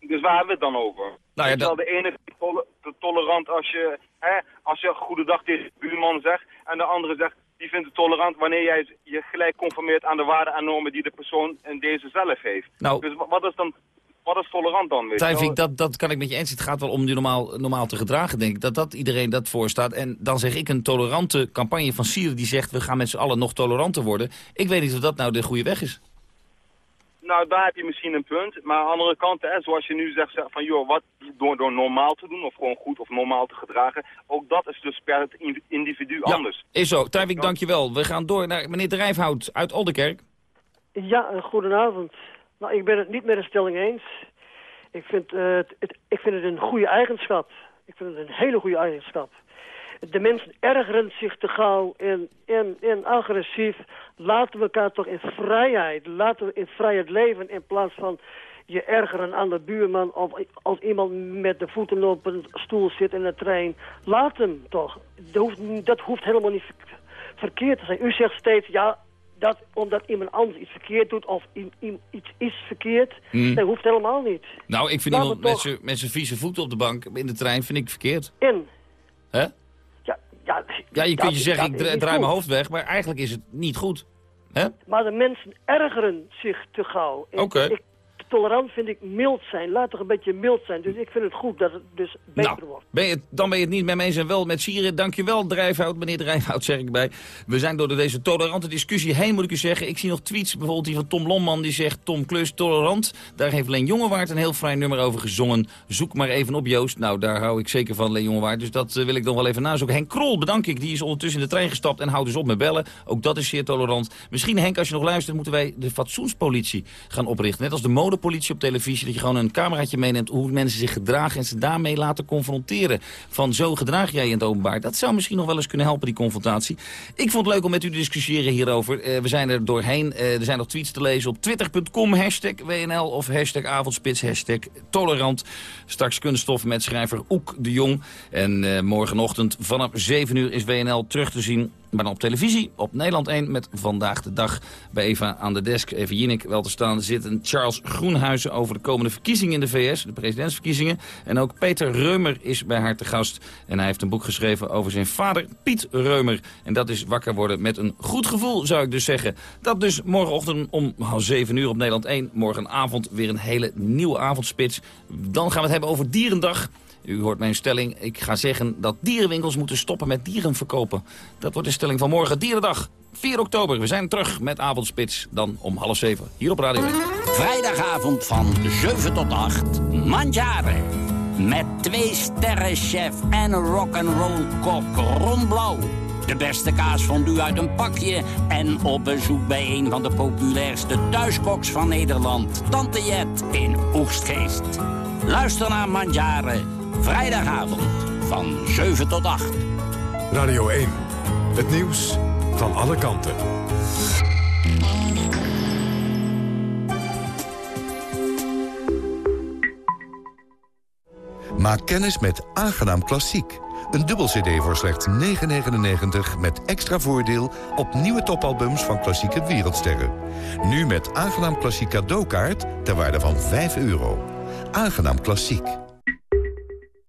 dus waar hebben we het dan over? Nou ja, Is wel de ene te tolerant als je, hè, als je goedendag tegen de buurman zegt... en de andere zegt, die vindt het tolerant wanneer jij je gelijk conformeert aan de waarden en normen die de persoon in deze zelf heeft. Nou- dus wa- wat is dan... Wat is tolerant dan, weet? Tijfik, dat, dat kan ik met je eens. Het gaat wel om je normaal, normaal te gedragen, denk ik. Dat, dat iedereen dat voorstaat. En dan zeg ik een tolerante campagne van Sieren die zegt... we gaan met z'n allen nog toleranter worden. Ik weet niet of dat nou de goede weg is. Nou, daar heb je misschien een punt. Maar aan de andere kant, hè, zoals je nu zegt, zeg van joh, wat door, door normaal te doen of gewoon goed of normaal te gedragen, ook dat is dus per het in- individu anders. Is zo. Tijfik, dankjewel. We gaan door naar meneer Drijfhout uit Oldenkerk. Ja, goedenavond. Nou, ik ben het niet met de stelling eens. Ik vind, eh, het, ik vind het een goede eigenschap. Ik vind het een hele goede eigenschap. De mensen ergeren zich te gauw en, en, en agressief. Laten we elkaar toch in vrijheid, laten we in vrijheid leven... in plaats van je ergeren aan de buurman... of als iemand met de voeten op een stoel zit in de trein. Laat hem toch. Dat hoeft, dat hoeft helemaal niet ver- verkeerd te zijn. U zegt steeds, ja, dat omdat iemand anders iets verkeerd doet of iets is verkeerd, Hmm. dat hoeft helemaal niet. Nou, ik vind iemand met zijn- met zijn vieze voeten op de bank in de trein vind ik verkeerd. En, Hè? ja, ja, Ja, je dat kunt je zeggen, ik draai mijn hoofd weg, maar eigenlijk is het niet goed. Hè? Maar de mensen ergeren zich te gauw. Oké. Tolerant vind ik mild zijn. Laat toch een beetje mild zijn. Dus ik vind het goed dat het dus beter Nou, wordt. ben je, dan ben je het niet met me eens en wel met Sieren. Dankjewel, Drijfhout. Meneer Drijfhout, zeg ik bij. We zijn door deze tolerante discussie heen, moet ik u zeggen. Ik zie nog tweets, bijvoorbeeld die van Tom Lomman, die zegt... Tom Klus, tolerant. Daar heeft Leen Jongewaard een heel vrij nummer over gezongen. Zoek maar even op, Joost. Nou, daar hou ik zeker van, Leen Jongewaard. Dus dat eh, wil ik nog wel even nazoeken. Henk Krol, bedank ik. Die is ondertussen in de trein gestapt en houdt dus op met bellen. Ook dat is zeer tolerant. Misschien, Henk, als je nog luistert, moeten wij de fatsoenspolitie gaan oprichten. Net als de modepolitie op televisie. Dat je gewoon een cameraatje meeneemt hoe mensen zich gedragen... en ze daarmee laten confronteren. Van zo gedraag jij in het openbaar. Dat zou misschien nog wel eens kunnen helpen, die confrontatie. Ik vond het leuk om met u te discussiëren hierover. Eh, we zijn er doorheen. Eh, er zijn nog tweets te lezen op twitter.com, hashtag WNL... of hashtag avondspits, tolerant. Straks kunststof met schrijver Oek de Jong. En eh, morgenochtend vanaf 7 uur is WNL terug te zien... maar dan op televisie, op Nederland 1 met Vandaag de Dag. Bij Eva aan de desk, Eva Jinek wel te staan, zit een Charles Groenhuizen... over de komende verkiezingen in de VS, de presidentsverkiezingen. En ook Peter Reumer is bij haar te gast. En hij heeft een boek geschreven over zijn vader, Piet Reumer. En dat is wakker worden met een goed gevoel, zou ik dus zeggen. Dat dus morgenochtend om 7 uur op Nederland 1. Morgenavond weer een hele nieuwe avondspits. Dan gaan we het hebben over Dierendag... U hoort mijn stelling. Ik ga zeggen dat dierenwinkels moeten stoppen met dieren verkopen. Dat wordt de stelling van morgen. Dierendag, 4 oktober. We zijn terug met Avondspits. Dan om half 7. Hier op Radio 1. Vrijdagavond van 7 tot 8. Mandjaren. Met twee sterren chef en rock'n'roll kok Ron Blauw. De beste kaasfondue uit een pakje. En op bezoek bij een van de populairste thuiskoks van Nederland. Tante Jet in Oegstgeest. Luister naar Mandjaren. Vrijdagavond van 7 tot 8. Radio 1. Het nieuws van alle kanten. Maak kennis met Aangenaam Klassiek. Een dubbel cd voor slechts 9,99 met extra voordeel op nieuwe topalbums van klassieke wereldsterren. Nu met Aangenaam Klassiek cadeaukaart ter waarde van 5 euro. Aangenaam Klassiek.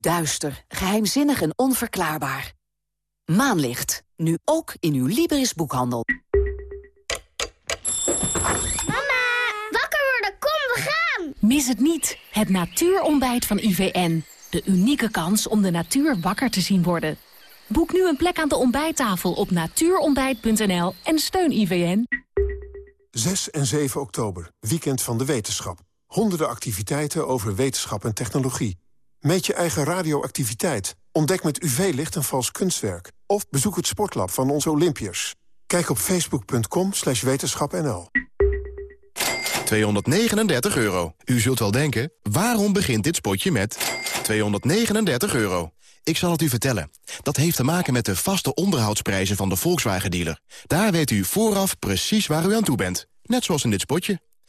Duister, geheimzinnig en onverklaarbaar. Maanlicht, nu ook in uw Libris boekhandel. Mama, wakker worden, kom, we gaan! Mis het niet, het natuurontbijt van IVN. De unieke kans om de natuur wakker te zien worden. Boek nu een plek aan de ontbijttafel op natuurontbijt.nl en steun IVN. 6 en 7 oktober, weekend van de wetenschap. Honderden activiteiten over wetenschap en technologie. Meet je eigen radioactiviteit. Ontdek met UV-licht een vals kunstwerk. Of bezoek het sportlab van onze Olympiërs. Kijk op facebook.com wetenschapnl. 239 euro. U zult wel denken, waarom begint dit spotje met 239 euro? Ik zal het u vertellen. Dat heeft te maken met de vaste onderhoudsprijzen van de Volkswagen-dealer. Daar weet u vooraf precies waar u aan toe bent. Net zoals in dit spotje.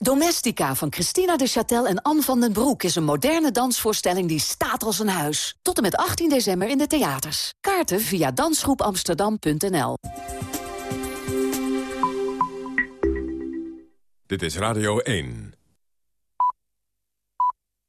Domestica van Christina de Châtel en Anne van den Broek... is een moderne dansvoorstelling die staat als een huis. Tot en met 18 december in de theaters. Kaarten via dansgroepamsterdam.nl. Dit is Radio 1.